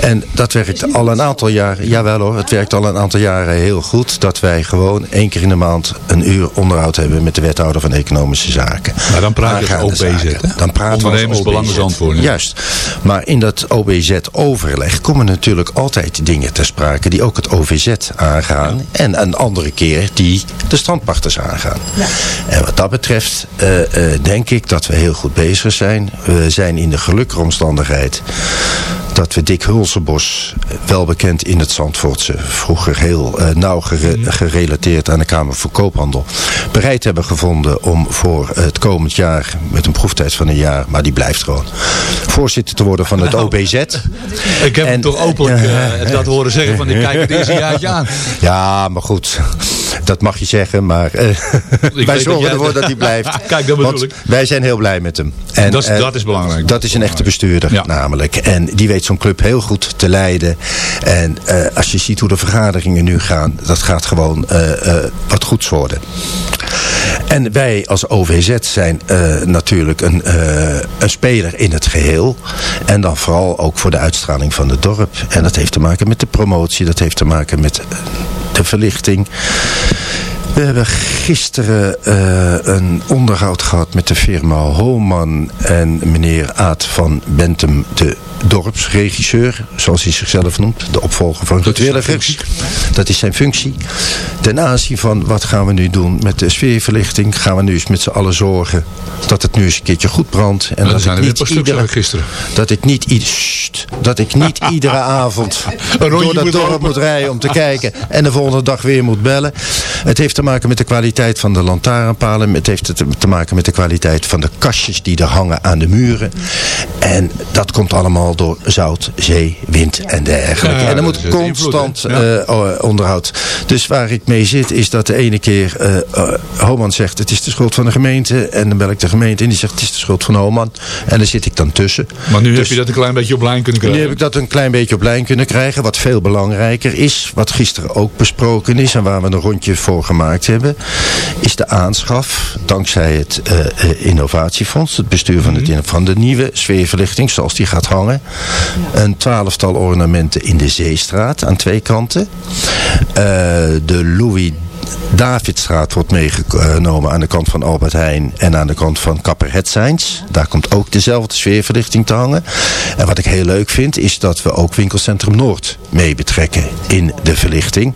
En dat werkt al een aantal jaren... Jawel hoor, het werkt al een aantal jaren heel goed... dat wij gewoon één keer in de maand een uur onderhoud hebben... met de wethouder van Economische Zaken. Maar dan praat je over OBZ, Dan praten Ondernemersbelangenantwoording. Juist. Maar in dat OBZ-overleg komen natuurlijk altijd dingen ter sprake... die ook het OVZ aangaan. Ja. En een andere keer die de standpachters aangaan. Ja. En wat dat betreft uh, uh, denk ik dat we heel goed bezig zijn. We zijn in de gelukkige omstandigheid dat we Dick Hulsenbos, wel bekend in het Zandvoortse, vroeger heel uh, nauw gere gerelateerd aan de Kamer voor Koophandel, bereid hebben gevonden om voor het komend jaar, met een proeftijd van een jaar, maar die blijft gewoon, voorzitter te worden van het OBZ. Ik heb hem toch openlijk uh, dat horen zeggen van ik kijk het eerste jaartje aan. Ja, maar goed, dat mag je zeggen, maar wij zorgen ervoor dat hij blijft. Kijk, dat bedoel ik. Wij zijn heel blij met hem. En, dat, is, dat is belangrijk. Dat is een echte bestuurder ja. namelijk. En die weet zo'n club heel goed te leiden. En uh, als je ziet hoe de vergaderingen nu gaan, dat gaat gewoon uh, uh, wat goeds worden. En wij als OVZ zijn natuurlijk een, een speler in het geheel. En dan vooral ook voor de uitstraling van het dorp. En dat heeft te maken met de promotie, dat heeft te maken met de verlichting. We hebben gisteren uh, een onderhoud gehad met de firma Holman en meneer Aad van Bentum, de dorpsregisseur, zoals hij zichzelf noemt, de opvolger van Ruud Willigers. Dat is zijn functie. Ten aanzien van wat gaan we nu doen met de sfeerverlichting, gaan we nu eens met z'n allen zorgen dat het nu eens een keertje goed brandt. En dat, ik niet iedere, gisteren. dat ik niet, ieder, sst, dat ik niet iedere avond door dat dorp moet, moet rijden om te kijken en de volgende dag weer moet bellen. Het heeft te maken met de kwaliteit van de lantaarnpalen. Het heeft te maken met de kwaliteit van de kastjes die er hangen aan de muren. En dat komt allemaal door zout, zee, wind en dergelijke. Ja, en er moet constant uh, onderhoud. Dus waar ik mee zit is dat de ene keer uh, uh, Homan zegt het is de schuld van de gemeente. En dan bel ik de gemeente en die zegt het is de schuld van Homan. En dan zit ik dan tussen. Maar nu Dus- heb je dat een klein beetje op lijn kunnen nu krijgen. heb ik dat een klein beetje op lijn kunnen krijgen. Wat veel belangrijker is. Wat gisteren ook besproken is. En waar we een rondje voor gemaakt hebben. Is de aanschaf. Dankzij het uh, uh, innovatiefonds. Het bestuur van, het, van de nieuwe sfeerverlichting. Zoals die gaat hangen. Een twaalftal ornamenten in de Zeestraat. Aan twee kanten. Uh, de Louis Davidstraat wordt meegenomen aan de kant van Albert Heijn en aan de kant van Kapper Hetzijns. Daar komt ook dezelfde sfeerverlichting te hangen. En wat ik heel leuk vind is dat we ook winkelcentrum Noord mee betrekken in de verlichting.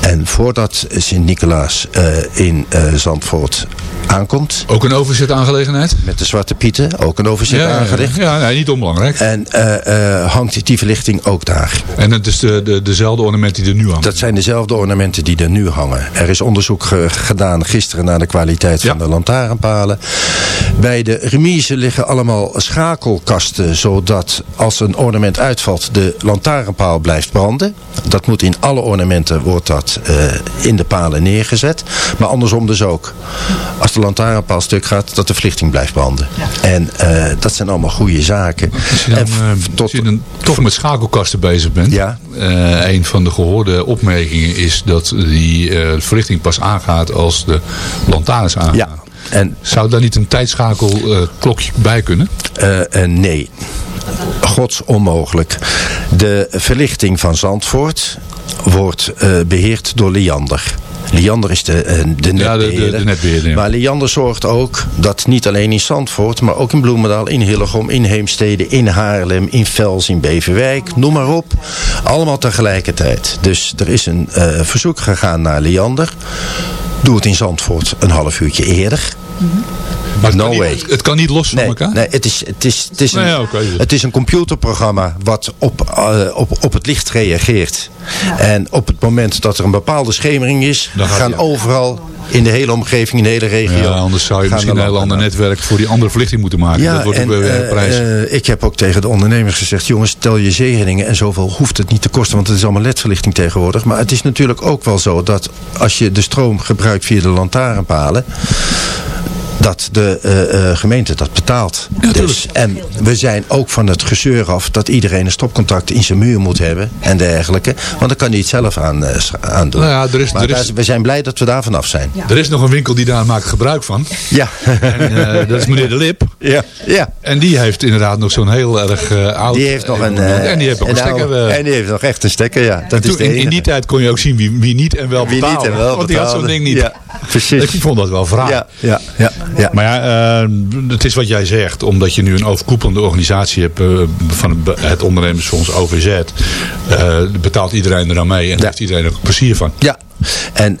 En voordat Sint-Nicolaas uh, in uh, Zandvoort aankomt. Ook een overzetaangelegenheid? Met de Zwarte Pieten, ook een overzet ja, aangelegd. Ja, nee, niet onbelangrijk. En uh, hangt die verlichting ook daar. En het is de, de, dezelfde ornamenten die er nu hangen? Dat zijn dezelfde ornamenten die er nu hangen. Er is onderzoek ge gedaan gisteren naar de kwaliteit ja. van de lantaarnpalen. Bij de remise liggen allemaal schakelkasten, zodat als een ornament uitvalt, de lantaarnpaal blijft branden. Dat moet in alle ornamenten, wordt dat uh, in de palen neergezet. Maar andersom dus ook. Als de lantaarnpaal stuk gaat, dat de verlichting blijft branden. Ja. En uh, dat zijn allemaal goede zaken. Als je dan, en tot, als je dan toch met schakelkasten bezig bent. Ja. Uh, een van de gehoorde opmerkingen is dat die uh, verlichting pas aangaat als de lantaarns aangaan. Ja. En, Zou daar niet een tijdschakelklokje bij kunnen? Uh, nee. Gods onmogelijk. De verlichting van Zandvoort wordt uh, beheerd door Liander. Liander is de, uh, de netbeheerder. Ja, de, de, de netbeheerder ja. Maar Liander zorgt ook dat niet alleen in Zandvoort, maar ook in Bloemendaal, in Hillegom, in Heemstede, in Haarlem, in Vels, in Beverwijk, noem maar op. Allemaal tegelijkertijd. Dus er is een uh, verzoek gegaan naar Liander. Doe het in Zandvoort een half uurtje eerder. Mm -hmm. Maar no way. Niet, het kan niet los van nee, elkaar? Nee, het is, het is, het is, een, nee, okay. het is een computerprogramma wat op, uh, op, op het licht reageert. Ja. En op het moment dat er een bepaalde schemering is, Dan gaan ja. overal in de hele omgeving, in de hele regio. Ja, anders zou je misschien een heel ander netwerk voor die andere verlichting moeten maken. Ja, dat wordt en, ook weer uh, prijs. Uh, ik heb ook tegen de ondernemers gezegd, jongens, stel je zegeningen en zoveel hoeft het niet te kosten, want het is allemaal ledverlichting tegenwoordig. Maar het is natuurlijk ook wel zo dat als je de stroom gebruikt via de lantaarnpalen, dat de uh, uh, gemeente dat betaalt. Ja, dus, en we zijn ook van het gezeur af dat iedereen een stopcontact in zijn muur moet hebben en dergelijke. Want dan kan hij het zelf aan, uh, aan doen. Nou ja, er is, maar er is, daar, we zijn blij dat we daar vanaf zijn. Ja. Er is nog een winkel die daar maakt gebruik van. Ja. En, dat is meneer De Lip. Ja. ja. En die heeft inderdaad nog zo'n heel erg oud... Die heeft nog een... en die heeft nog een, stekker. En die heeft nog echt een stekker, ja. Dat is de in, in, die tijd kon je ook zien wie, wie niet en wel wie betaalde. Niet en wel want die had zo'n ding niet. Ja, precies. Ik vond dat wel vraag. Ja, ja, ja, ja. Maar ja, uh, het is wat jij zegt. Omdat je nu een overkoepelende organisatie hebt uh, van het ondernemersfonds OVZ. Uh, betaalt iedereen er aan mee. En ja. heeft iedereen er plezier van. Ja. En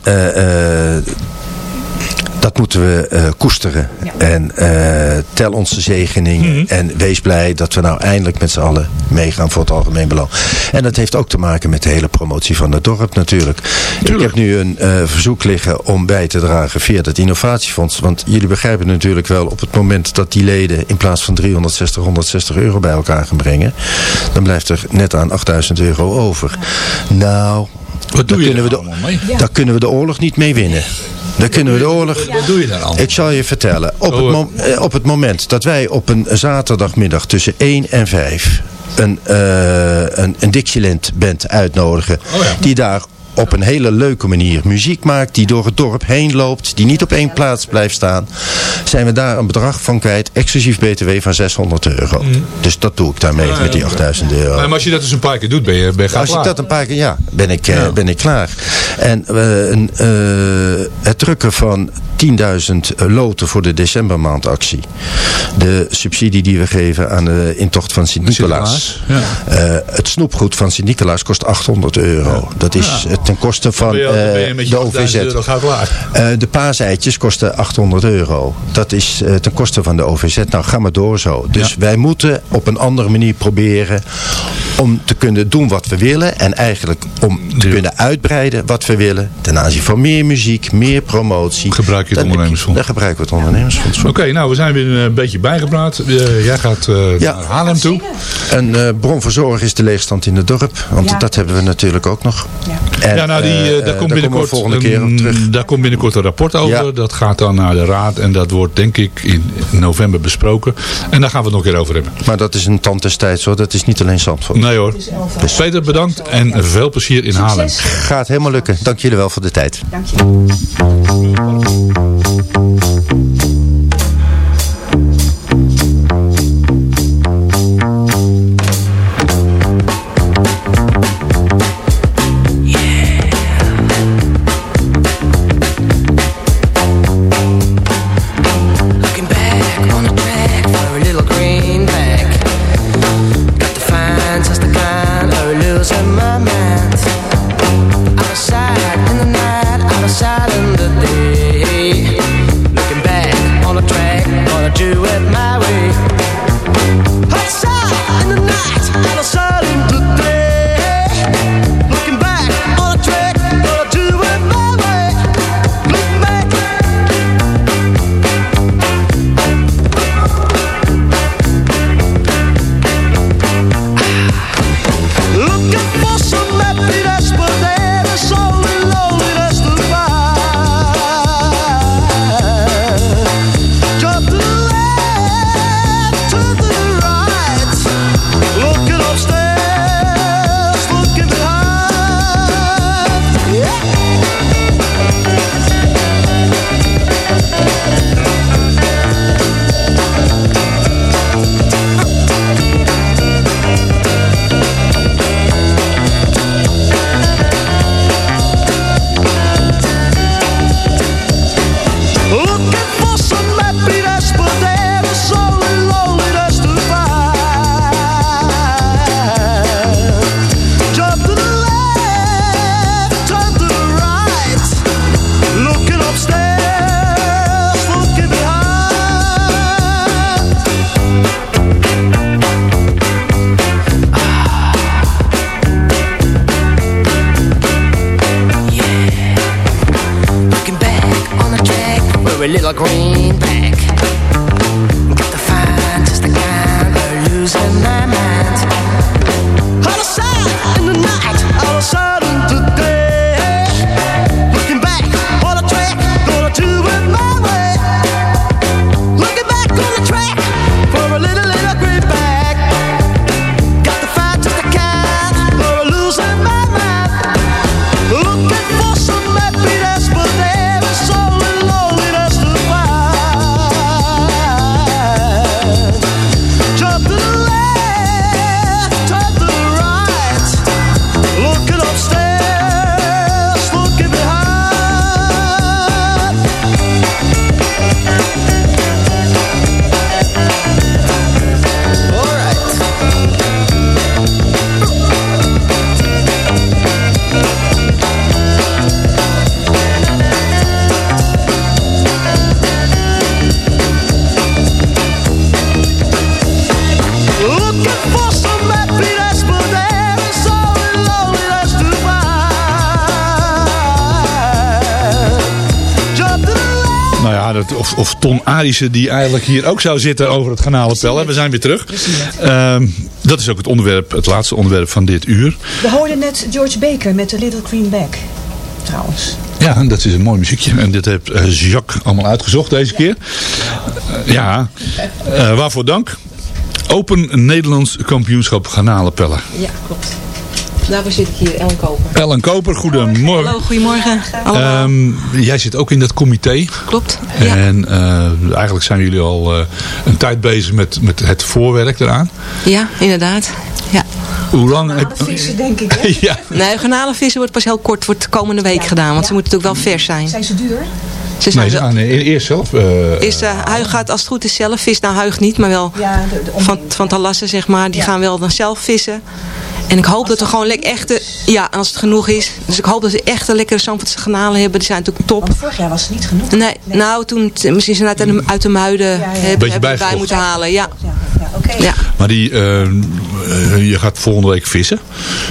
dat moeten we eh, koesteren. En eh, tel onze zegeningen. Mhm. En wees blij dat we nou eindelijk met z'n allen meegaan voor het algemeen belang. En dat heeft ook te maken met de hele promotie van het dorp natuurlijk. Ik heb nu een eh, verzoek liggen om bij te dragen via het innovatiefonds. Want jullie begrijpen natuurlijk wel op het moment dat die leden in plaats van 360, 160 euro bij elkaar gaan brengen. Dan blijft er net aan 8000 euro over. Nou, Wat doe daar je kunnen, we de, mee? daar kunnen we de oorlog niet mee winnen. Daar kunnen we de oorlog... Wat doe je daar allemaal? Ik zal je vertellen. Op, Oh, het, mo- eh, op het moment dat wij op een zaterdagmiddag tussen 1 en 5 een, eh een, een Dixieland band uitnodigen. Oh ja. Die daar op een hele leuke manier muziek maakt. Die door het dorp heen loopt. Die niet op één plaats blijft staan. Zijn we daar een bedrag van kwijt. Exclusief btw van 600 euro. Dus dat doe ik daarmee Mm. Met die ja. 8000 euro. Maar als je dat dus een paar keer doet, ben je, ben je Als ik dat een paar keer, ja, ben ik, eh, Ja. ben ik klaar. En eh, een, eh, het drukken van 10.000 loten voor de decembermaandactie. De subsidie die we geven aan de intocht van Sint-Nicolaas. Ja. Eh, het snoepgoed van Sint-Nicolaas kost 800 euro. Dat is eh, ten koste van eh, de 8000 OVZ. euro. Eh, de paaseitjes kosten 800 euro. Dat is eh, ten koste van de OVZ. Nou, ga maar door zo. Dus Ja. wij moeten op een andere manier proberen om te kunnen doen wat we willen. En eigenlijk om te kunnen uitbreiden wat we willen. Ten aanzien van meer muziek, meer promotie. Gebruik je het Dan heb ondernemersfonds. Daar gebruiken we het ondernemersfonds voor. Oké, nou we zijn weer een beetje bijgepraat. Eh, jij gaat eh, Ja. naar Haarlem toe. Een eh, bron voor zorg is de leegstand in het dorp. Want Ja. dat hebben we natuurlijk ook nog. En, ja, nou die, daar komt binnenkort volgende een- keer op terug. Daar komt binnenkort een rapport over. Ja. Dat gaat dan naar de raad en dat wordt denk ik in november besproken. En daar gaan we het nog een keer over hebben. Maar dat is een tand destijds hoor. Dat is niet alleen Zandvoort. Nee hoor. Dus Peter bedankt en veel plezier in Haarlem. Gaat helemaal lukken. Dank jullie wel voor de tijd. Dank je. Ton Arissen die eigenlijk hier ook zou zitten over het garnalenpellen. We zijn weer terug. Ehm, dat is ook het onderwerp, het laatste onderwerp van dit uur. We hoorden net George Baker met The Little Green Bag. Trouwens. Ja, dat is een mooi muziekje. En dit heeft eh, Jacques allemaal uitgezocht deze keer. Eh, ja, Eh, waarvoor dank. Open Nederlands kampioenschap garnalenpellen. Ja, klopt. Daarvoor zit ik hier, Ellen Koper. Ellen Koper, goedemorgen. Hallo, goedemorgen. Ehm, jij zit ook in dat comité. Klopt. En eh, eigenlijk zijn jullie al eh, een tijd bezig met, met het voorwerk eraan. Ja, inderdaad. Ja. Hoe lang heb Vissen, denk ik. Hè? ja. Nee, garnalenvissen wordt pas heel kort, wordt de komende week gedaan. Want ze moeten natuurlijk wel vers zijn. Zijn ze duur? Ze zijn Nee, ze- ah, nee, eerst zelf. eh, is, uh, Huig gaat als het goed is zelf vissen. Nou, Huig niet, maar wel Ja, de, de van, van Talassen, zeg maar. Die gaan wel dan zelf vissen. En ik hoop dat er gewoon lekker echte... Ja, als het genoeg is. Dus ik hoop dat we echte lekkere Zandvoortse garnalen hebben. Die zijn natuurlijk top. Want vorig jaar was het niet genoeg. Nee, nou, toen misschien zijn uit de, uit de muiden ja. hebben, Beetje hebben we bij bijgekocht. moeten halen. Ja. Ja, oké. Ja. Maar die, eh, eh, je gaat volgende week vissen.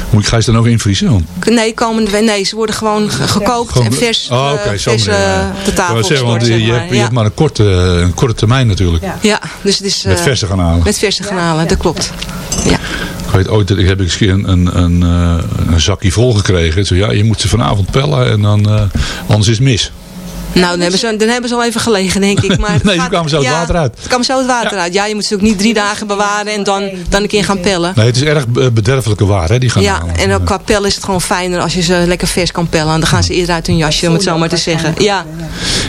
Moet, ga je ze dan ook invriezen? Want- Nee, komende week, nee, ze worden gewoon ge- gekookt Gewoon- en vers, Oh, eh, vers meneer, eh, ja. de Ik tafel zeggen, want je, hebt, je ja. hebt maar een korte, een korte termijn natuurlijk. Ja. Ja, dus het is... Met verse garnalen. Met verse garnalen, dat klopt. Ja. Ik weet ooit, ik heb keer een, een, een, eh, een zakje vol gekregen. Zo, ja, je moet ze vanavond pellen en dan, eh, anders is het mis. Nou, dan hebben, ze, dan hebben ze al even gelegen, denk ik. Maar Nee, ze kwamen zo het ja, water uit. Het kwam zo het water uit. Ja, je moet ze ook niet drie dagen bewaren en dan, dan een keer gaan pellen. Nee, het is erg bederfelijke waar, hè, die Ja, garnalen. en ook qua pellen is het gewoon fijner als je ze lekker vers kan pellen. En dan gaan ze eerder uit hun jasje, om het zo maar te zeggen. Ja,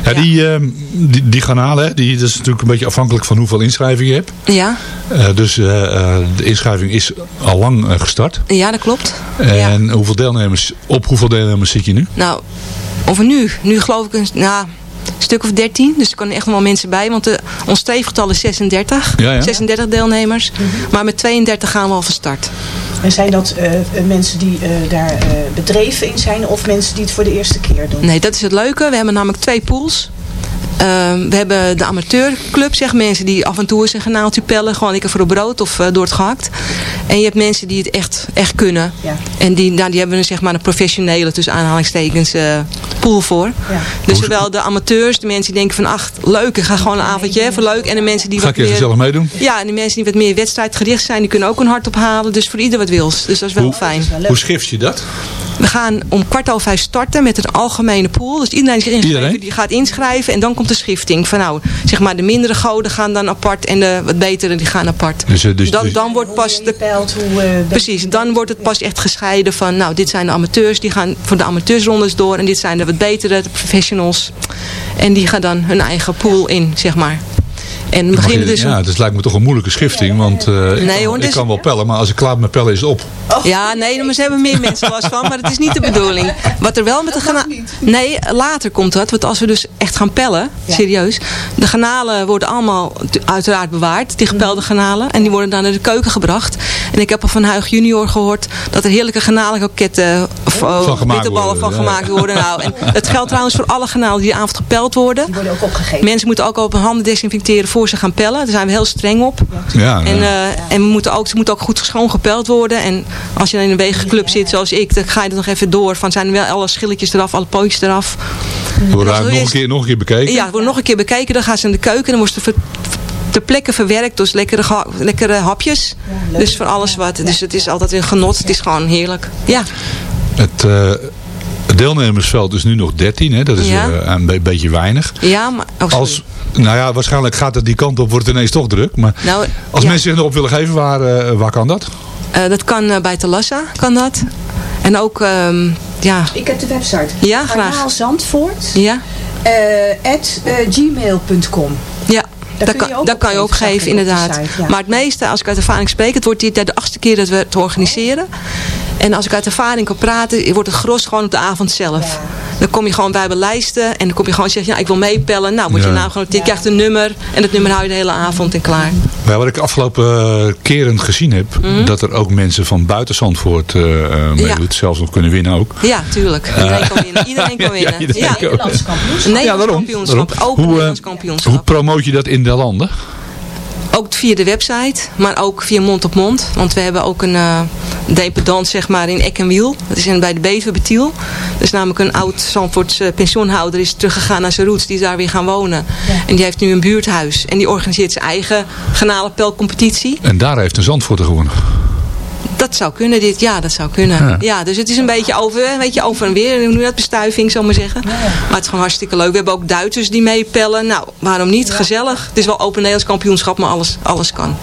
Ja, die, eh, die, die garnalen, die, dat is natuurlijk een beetje afhankelijk van hoeveel inschrijving je hebt. ja, Eh, dus eh, eh, de inschrijving is al lang gestart. ja dat klopt. En hoeveel deelnemers, op hoeveel deelnemers zit je nu? Nou, over nu. Nu geloof ik een, nou, een stuk of 13. Dus er kunnen echt nog wel mensen bij. Want de, ons streefgetal is 36. Ja, ja. 36 deelnemers. Maar met 32 gaan we al van start. En zijn dat eh, eh, mensen die eh, daar eh, bedreven in zijn of mensen die het voor de eerste keer doen? Nee, dat is het leuke. We hebben namelijk twee pools. Ehm, we hebben de amateurclub, zeg mensen die af en toe eens een garnaaltje pellen. Gewoon lekker voor een brood of eh, door het gehakt. En je hebt mensen die het echt, echt kunnen. Ja. En die, nou, die hebben er zeg maar een professionele, tussen aanhalingstekens, eh, pool voor. Ja. Dus zowel de amateurs, de mensen die denken van ach, leuk, ik ga gewoon een avondje even leuk. En de mensen die Ga wat ik even meer... gezellig meedoen? Ja, en die mensen die wat meer wedstrijdgericht zijn, die kunnen ook een hart ophalen. Dus voor ieder wat wils. Dus dat is wel Hoe- fijn. Hoe schrift je dat? We gaan om kwart over vijf starten met een algemene pool. Dus iedereen die Iedereen? die gaat inschrijven. En dan komt de schifting. Van nou, zeg maar de mindere goden gaan dan apart. En de wat betere die gaan apart. Dus, eh, dus, Dan, dus- dan wordt pas de, eh, Precies, dan wordt het pas echt gescheiden van, nou, dit zijn de amateurs, die gaan voor de amateursrondes door. En dit zijn de wat betere, de professionals. En die gaan dan hun eigen pool in, zeg maar. En we mag beginnen je- dus... ja, dat lijkt me toch een moeilijke schifting. Want eh, ik, Nee, kan, hoor, ik dus- kan wel pellen, maar als ik klaar met pellen is het op. Ja, nee, maar ze hebben meer mensen last van, maar dat is niet de bedoeling. Wat er wel met de garnalen... Nee, later komt dat, want als we dus echt gaan pellen, serieus. De garnalen worden allemaal uiteraard bewaard, die gepelde garnalen. En die worden dan naar de keuken gebracht. En ik heb al van Huig junior gehoord dat er heerlijke garnalenkoketten of oh, Van gemaakt worden, ja. gemaakt worden. Nou, en dat geldt trouwens voor alle garnalen die die avond gepeld worden. Die worden ook opgegeven. Mensen moeten ook op hun handen desinfecteren voor ze gaan pellen. Daar zijn we heel streng op. Ja, En, eh, en we moeten ook, ze moeten ook goed schoon gepeld worden. En als je in een wegenclub zit zoals ik, dan ga je er nog even door. Van zijn er wel alle schilletjes eraf, alle pootjes eraf. Er we nog een, keer, nog een keer bekeken. Ja, wordt nog een keer bekeken. Dan gaan ze in de keuken. Dan wordt ze ter plekke verwerkt. Dus lekkere, lekkere hapjes. dus voor alles wat. Dus het is altijd een genot. Het is gewoon heerlijk. Ja. Het, eh, het deelnemersveld is nu nog 13, hè? dat is Ja. eh, een be- beetje weinig. Ja, maar... Oh. Als, nou ja, waarschijnlijk gaat het die kant op, wordt het ineens toch druk. Maar nou, als ja. mensen zich erop willen geven, waar, eh, waar kan dat? Eh, dat kan eh, bij Talassa, kan dat. En ook, ehm, ja... Ik heb de website. Ja, graag. Garnaal Zandvoort. Ja? eh, at gmail.com. Ja, Daar dat kun je kan, ook dat kan je ook geven, inderdaad. site, ja. Maar het meeste, als ik uit ervaring spreek, het wordt dit de achtste keer dat we het organiseren. En als ik uit ervaring kan praten, wordt het gros gewoon op de avond zelf. Dan kom je gewoon bij bij lijsten en dan kom je gewoon zeggen, ja, ik wil meepellen. Nou, word je Ja. nou genoteerd, je krijgt een nummer en dat nummer hou je de hele avond en klaar. Maar wat ik de afgelopen eh, keren gezien heb, Mhm. dat er ook mensen van buiten Zandvoort eh eh, meedoen. Zelfs nog kunnen winnen ook. Ja, tuurlijk. Iedereen kan winnen. Iedereen kan Ja, ja, winnen. iedereen Ja, kan Nederlands kampioenschap. Ja, Nederlands kampioenschap. hoe promoot je dat in de landen? Ook via de website, maar ook via mond op mond. Want we hebben ook een uh, dependant zeg maar in Eck en Wiel. Dat is in, bij de Bever Betiel. Er is namelijk een oud Zandvoorts eh, pensioenhouder is teruggegaan naar zijn roots. Die is daar weer gaan wonen. En die heeft nu een buurthuis. En die organiseert zijn eigen garnalenpelcompetitie. En daar heeft een Zandvoorter gewonnen. Dat zou kunnen dit, ja, dat zou kunnen. Ja. Ja, dus het is een beetje over, een beetje over en weer. Hoe je dat? Bestuiving, zal ik maar zeggen. Maar het is gewoon hartstikke leuk. We hebben ook Duitsers die meepellen. Nou, waarom niet? Gezellig. Het is wel open Nederlands kampioenschap, maar alles, alles kan.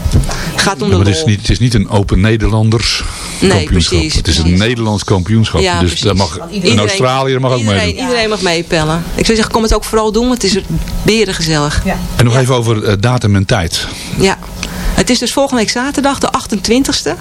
Het gaat om de Maar het, is niet, het is niet een open Nederlanders Nee, kampioenschap. precies, het is een Nederlands kampioenschap. Ja, dus daar mag, Iedereen- in Australië mag ook iedereen, meedoen. Iedereen mag meepellen. Ik zou zeggen, kom het ook vooral doen, want het is beren gezellig. Ja. En nog even over eh, datum en tijd. Het is dus volgende week zaterdag, de 28e.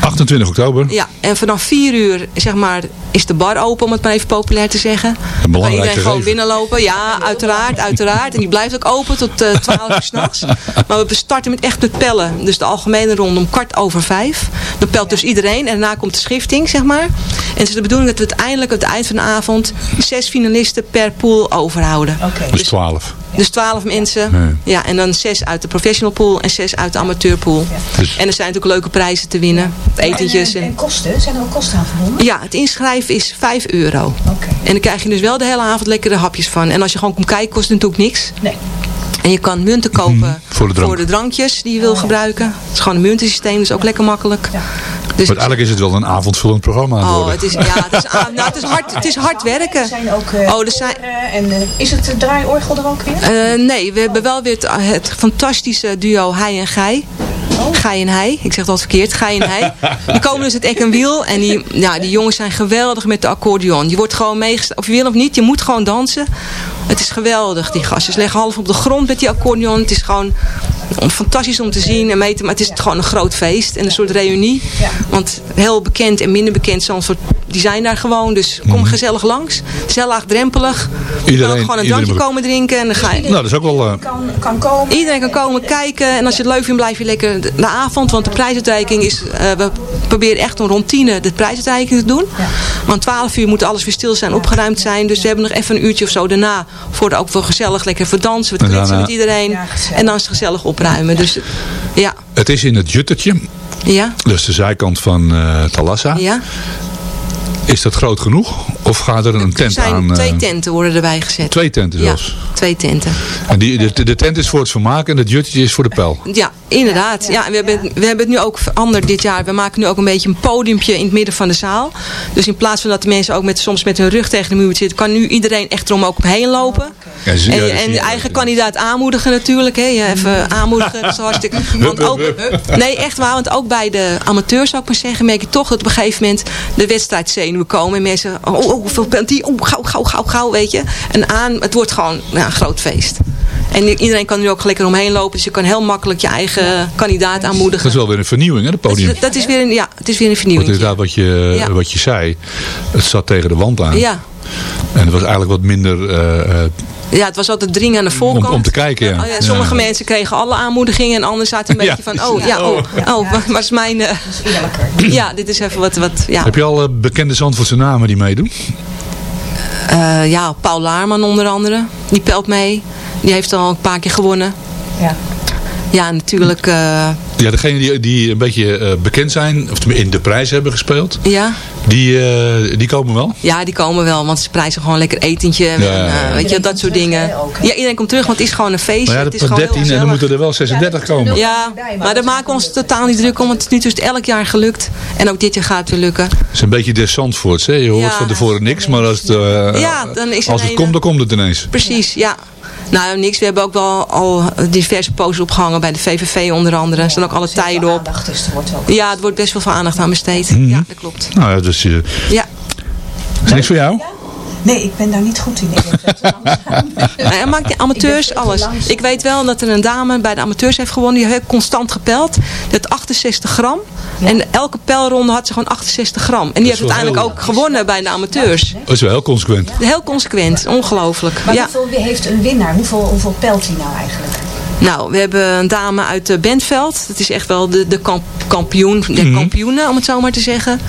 28 oktober. Ja, en vanaf 4 uur zeg maar, is de bar open, om het maar even populair te zeggen. Een Kan belangrijk iedereen gewoon binnenlopen. Ja, uiteraard, uiteraard. En die blijft ook open tot eh 12 uur s'nachts. Maar we starten met echt met pellen. Dus de algemene ronde om kwart over vijf. Dan pelt dus iedereen. En daarna komt de schifting, zeg maar. En het is de bedoeling dat we uiteindelijk, aan het eind van de avond, zes finalisten per pool overhouden. Dus 12. Dus 12 mensen. Nee. Ja, en dan zes uit de professional pool en zes uit de amateurpool. Dus- En er zijn natuurlijk leuke prijzen te winnen. Etentjes. En, En, en kosten? Zijn er ook kosten aan verbonden? ja, het inschrijven is 5 euro. En dan krijg je dus wel de hele avond lekkere hapjes van. En als je gewoon komt kijken, kost het natuurlijk niks. Nee. En je kan munten kopen Mhm, voor de drank. drankjes die je wil gebruiken. Het is gewoon een muntensysteem, dus ook lekker makkelijk. Dus maar eigenlijk is het wel een avondvullend programma aan het Oh, worden. het is, ja, het is, nou, het is, hard, het is hard werken. Er zijn ook eh, Oh, er zijn, en, eh, is het draaiorgel er ook weer? Eh, nee, we hebben wel weer het, het fantastische duo Hij en Gij. Gij en Hij. Ik zeg het altijd verkeerd. Gij en Hij. Die komen dus uit Ek en Wiel. En die, ja, die jongens zijn geweldig met de accordeon. Je wordt gewoon meegesteld. Of je wil of niet, je moet gewoon dansen. Het is geweldig, die gasten. Ze leggen half op de grond met die accordeon. Het is gewoon fantastisch om te zien en meten. Maar het is gewoon een groot feest. En een soort reunie. Want heel bekend en minder bekend Zandvoort, die zijn daar gewoon. Dus kom gezellig langs. Het is heel laagdrempelig. je kan ook Iedereen- gewoon een drankje komen drinken. En dan ga je... Nou, dat is ook wel... eh, Kan, kan komen. Iedereen kan komen kijken en als je het leuk vindt blijf je lekker de avond. Want de prijsuitreiking is, eh, we proberen echt om rond 10 de prijsuitreiking te doen. Want 12 uur moet alles weer stil zijn, opgeruimd zijn. Dus we hebben nog even een uurtje of zo daarna voor de, ook wel gezellig lekker even dansen. We En kletsen met iedereen. en dan is het gezellig opruimen. Dus ja, Het is in het Juttertje. ja, is de zijkant van eh Talassa. ja. Is dat groot genoeg? Of gaat er een Er tent zijn aan? eh, twee tenten worden erbij gezet. twee tenten Ja, zelfs. twee tenten. En die, de, de tent is voor het vermaak en het Juttertje is voor de pijl. Ja, inderdaad. Ja, we, hebben, we hebben het nu ook veranderd dit jaar. We maken nu ook een beetje een podiumpje in het midden van de zaal. Dus in plaats van dat de mensen ook met, soms met hun rug tegen de muur zitten... kan nu iedereen echt erom ook omheen lopen. Ja, ze- ja, en en je. eigen kandidaat aanmoedigen natuurlijk. Hè. Even aanmoedigen, dat is hartstikke... Want ook, nee, echt waar. Want ook bij de amateurs zou ik maar zeggen... merk je toch dat op een gegeven moment de wedstrijdzenuwen komen. En mensen, oh, oh hoeveel penalty, oh, gauw, gauw, gauw, gauw, weet je. En aan, het wordt gewoon ja, een groot feest. En iedereen kan nu ook lekker omheen lopen. Dus je kan heel makkelijk je eigen kandidaat aanmoedigen. Dat is wel weer een vernieuwing, hè, het podium. Dat, dat is weer een, ja, het is weer een Want vernieuwing. inderdaad, wat je, Ja. wat je zei, het zat tegen de wand aan. Ja. En het was eigenlijk wat minder eh, eh, ja, het was altijd dringen aan de voorkant. om, om te kijken. Ja. Oh ja, sommige Ja. mensen kregen alle aanmoedigingen en anderen zaten een Ja. beetje van, oh ja, oh, oh, waar- waar is mijn... eh, ja, dit is even wat, wat ja. Heb je al eh, bekende Zandvoortse namen die meedoen? Eh, ja, Paul Laarman onder andere, die pelt mee. Die heeft al een paar keer gewonnen. Ja. Ja, natuurlijk, eh, Ja, degene die, die een beetje eh, bekend zijn, of in de prijs hebben gespeeld, ja. die, eh, die komen wel. Ja, die komen wel, want ze prijzen gewoon lekker etentje. En, Ja. eh, weet je, dat soort dingen. Ja, iedereen komt terug, want het is gewoon een feestje. Maar ja, het is dat gewoon 13 heel en dan moeten er wel 36 komen. Ja, maar daar maken we ons totaal niet druk om. Want het is nu dus elk jaar gelukt. En ook dit jaar gaat het weer lukken. Het is een beetje des Zandvoorts. Hè? Je hoort Ja. van tevoren niks, maar als het, eh, Ja, dan is als het komt, dan komt het ineens. Precies, ja. Nou, niks. We hebben ook wel al diverse posters opgehangen bij de VVV onder andere. Er staan ook alle tijden op. Aandacht, dus er wordt ook... Ja, het wordt best wel veel aandacht aan besteed. Mhm. Ja, dat klopt. Nou ja, dus eh, Ja. is niks voor jou? Nee, ik ben daar niet goed in. Hij maakt die amateurs alles. Ik weet wel dat er een dame bij de amateurs heeft gewonnen. Die heeft constant gepeld. Die had 68 gram. En elke pijlronde had ze gewoon 68 gram. En die heeft uiteindelijk heel- ook gewonnen bij de amateurs. Dat is wel heel consequent. Heel consequent. Ongelooflijk. Maar Ja. hoeveel heeft een winnaar? Hoeveel, hoeveel pelt hij nou eigenlijk? Nou, we hebben een dame uit eh, Bentveld. Dat is echt wel de, de kamp- kampioen, de Mhm. kampioenen, om het zo maar te zeggen.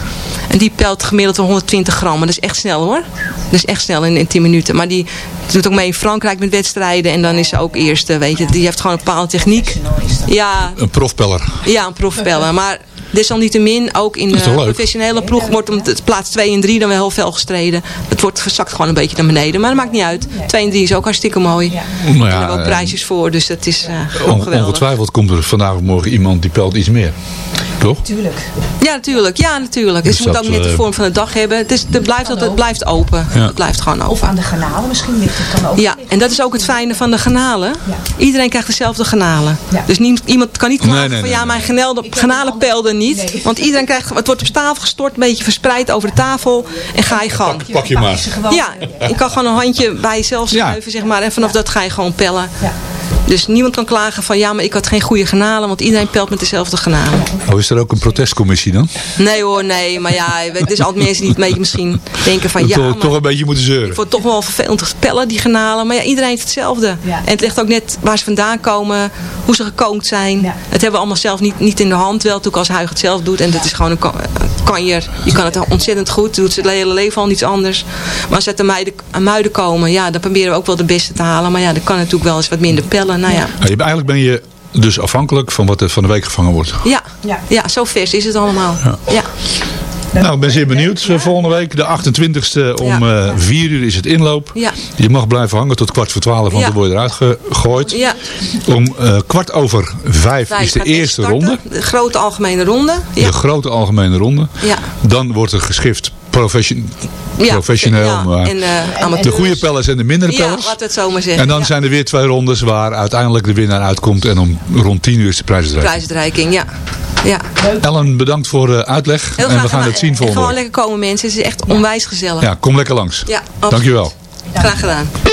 En die pelt gemiddeld wel 120 gram. Maar dat is echt snel hoor. Dat is echt snel in, in 10 minuten. Maar die doet ook mee in Frankrijk met wedstrijden. En dan is ze ook eerste, weet je. Die heeft gewoon een bepaalde techniek. Ja, Een profpeller. ja een profpeller. Maar desalniettemin, ook in de professionele ploeg wordt om het plaats 2 en 3 dan wel heel fel gestreden. Het wordt gezakt gewoon een beetje naar beneden, maar dat maakt niet uit. 2 en 3 is ook hartstikke mooi. Nou Er ja, hebben ook eh, prijsjes voor, dus dat is eh, gewoon on- geweldig. ongetwijfeld komt er vandaag of morgen iemand die pelt iets meer. Toch? Tuurlijk. Ja, natuurlijk. Ja, natuurlijk. Dus Dus je moet ook net de eh, vorm van de dag hebben. Het, is, het, blijft, altijd, het blijft open. Ja. Het blijft gewoon open. Of aan de garnalen misschien ligt het kan ook. Ja, en dat is ook het fijne van de granalen. Iedereen krijgt dezelfde granalen. Dus nie- iemand kan niet klagen Nee, nee, van nee, ja, mijn granelde- granalen peilden niet. Want iedereen krijgt, het wordt op tafel gestort, een beetje verspreid over de tafel. En ga je gang. Pak je maar. Ja, je kan gewoon een handje bij jezelf schuiven, zeg maar. En vanaf dat ga je gewoon pellen. Dus niemand kan klagen van ja, maar ik had geen goede granalen. Want iedereen pelt met dezelfde granalen. Oh, is er ook een protestcommissie dan? Nee hoor, nee. Maar ja, het is altijd mensen die het beetje misschien denken van ja, toch, maar toch een beetje moeten zeuren. het wordt toch wel vervelend te pellen, die granalen. Maar ja, iedereen heeft hetzelfde. En het ligt ook net waar ze vandaan komen, hoe ze gekookt zijn. Het hebben we allemaal zelf niet, niet in de hand. Wel natuurlijk als Huig het zelf doet. En dat is gewoon een kan- een kanjer. Je kan het ontzettend goed. Doet het hele leven al niets anders. Maar als ze uit de muiden, aan muiden komen, ja, dan proberen we ook wel de beste te halen. Maar ja, dan kan natuurlijk wel eens wat minder pellen. Nou ja, Nou, je, eigenlijk ben je dus afhankelijk van wat er van de week gevangen wordt. ja, ja. zo vers is het allemaal. Ja. Nou, ik ben zeer benieuwd. Eh, Volgende week, de 28e, om eh 4 uur is het inloop. Ja. Je mag blijven hangen tot kwart voor 12, want Ja. dan word je eruit gegooid. Ja. Om eh, kwart over vijf Vijf is de eerste ronde. De grote algemene ronde. Ja. De grote algemene ronde. Ja. Dan wordt er geschift profession, Ja, professioneel. ja, maar en, eh, de goede pellers en de mindere Ja, pellers. laten we het zo maar zeggen. En dan ja. zijn er weer twee rondes waar uiteindelijk de winnaar uitkomt. En om rond 10 uur is de prijsuitreiking. Prijsuitreiking, ja. ja. Ellen, bedankt voor de uitleg. Heel en we gaan het zien En volgende Gewoon lekker komen mensen. Het is echt onwijs gezellig. Ja, kom lekker langs. Ja, absoluut. Dankjewel. Graag gedaan.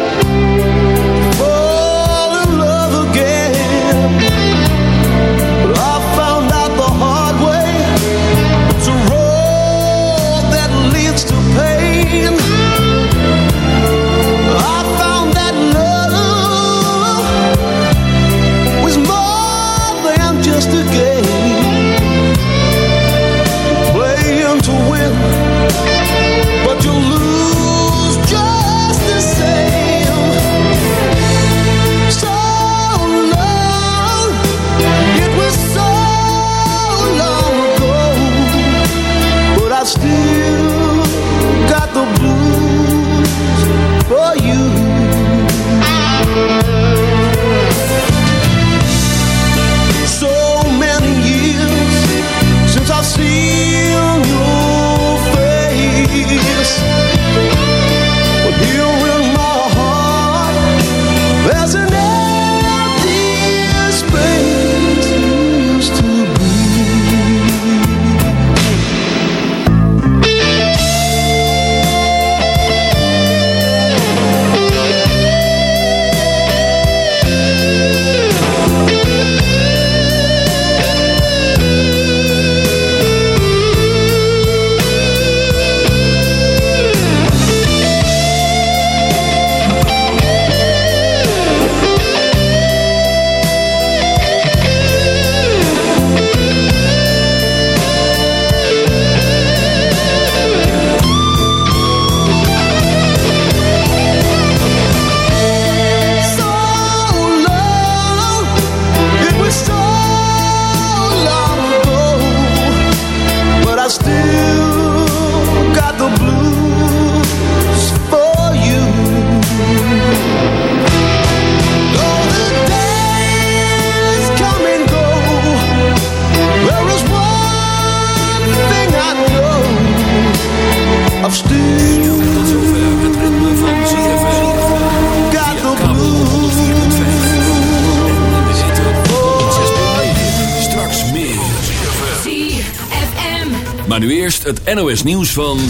NOS nieuws van...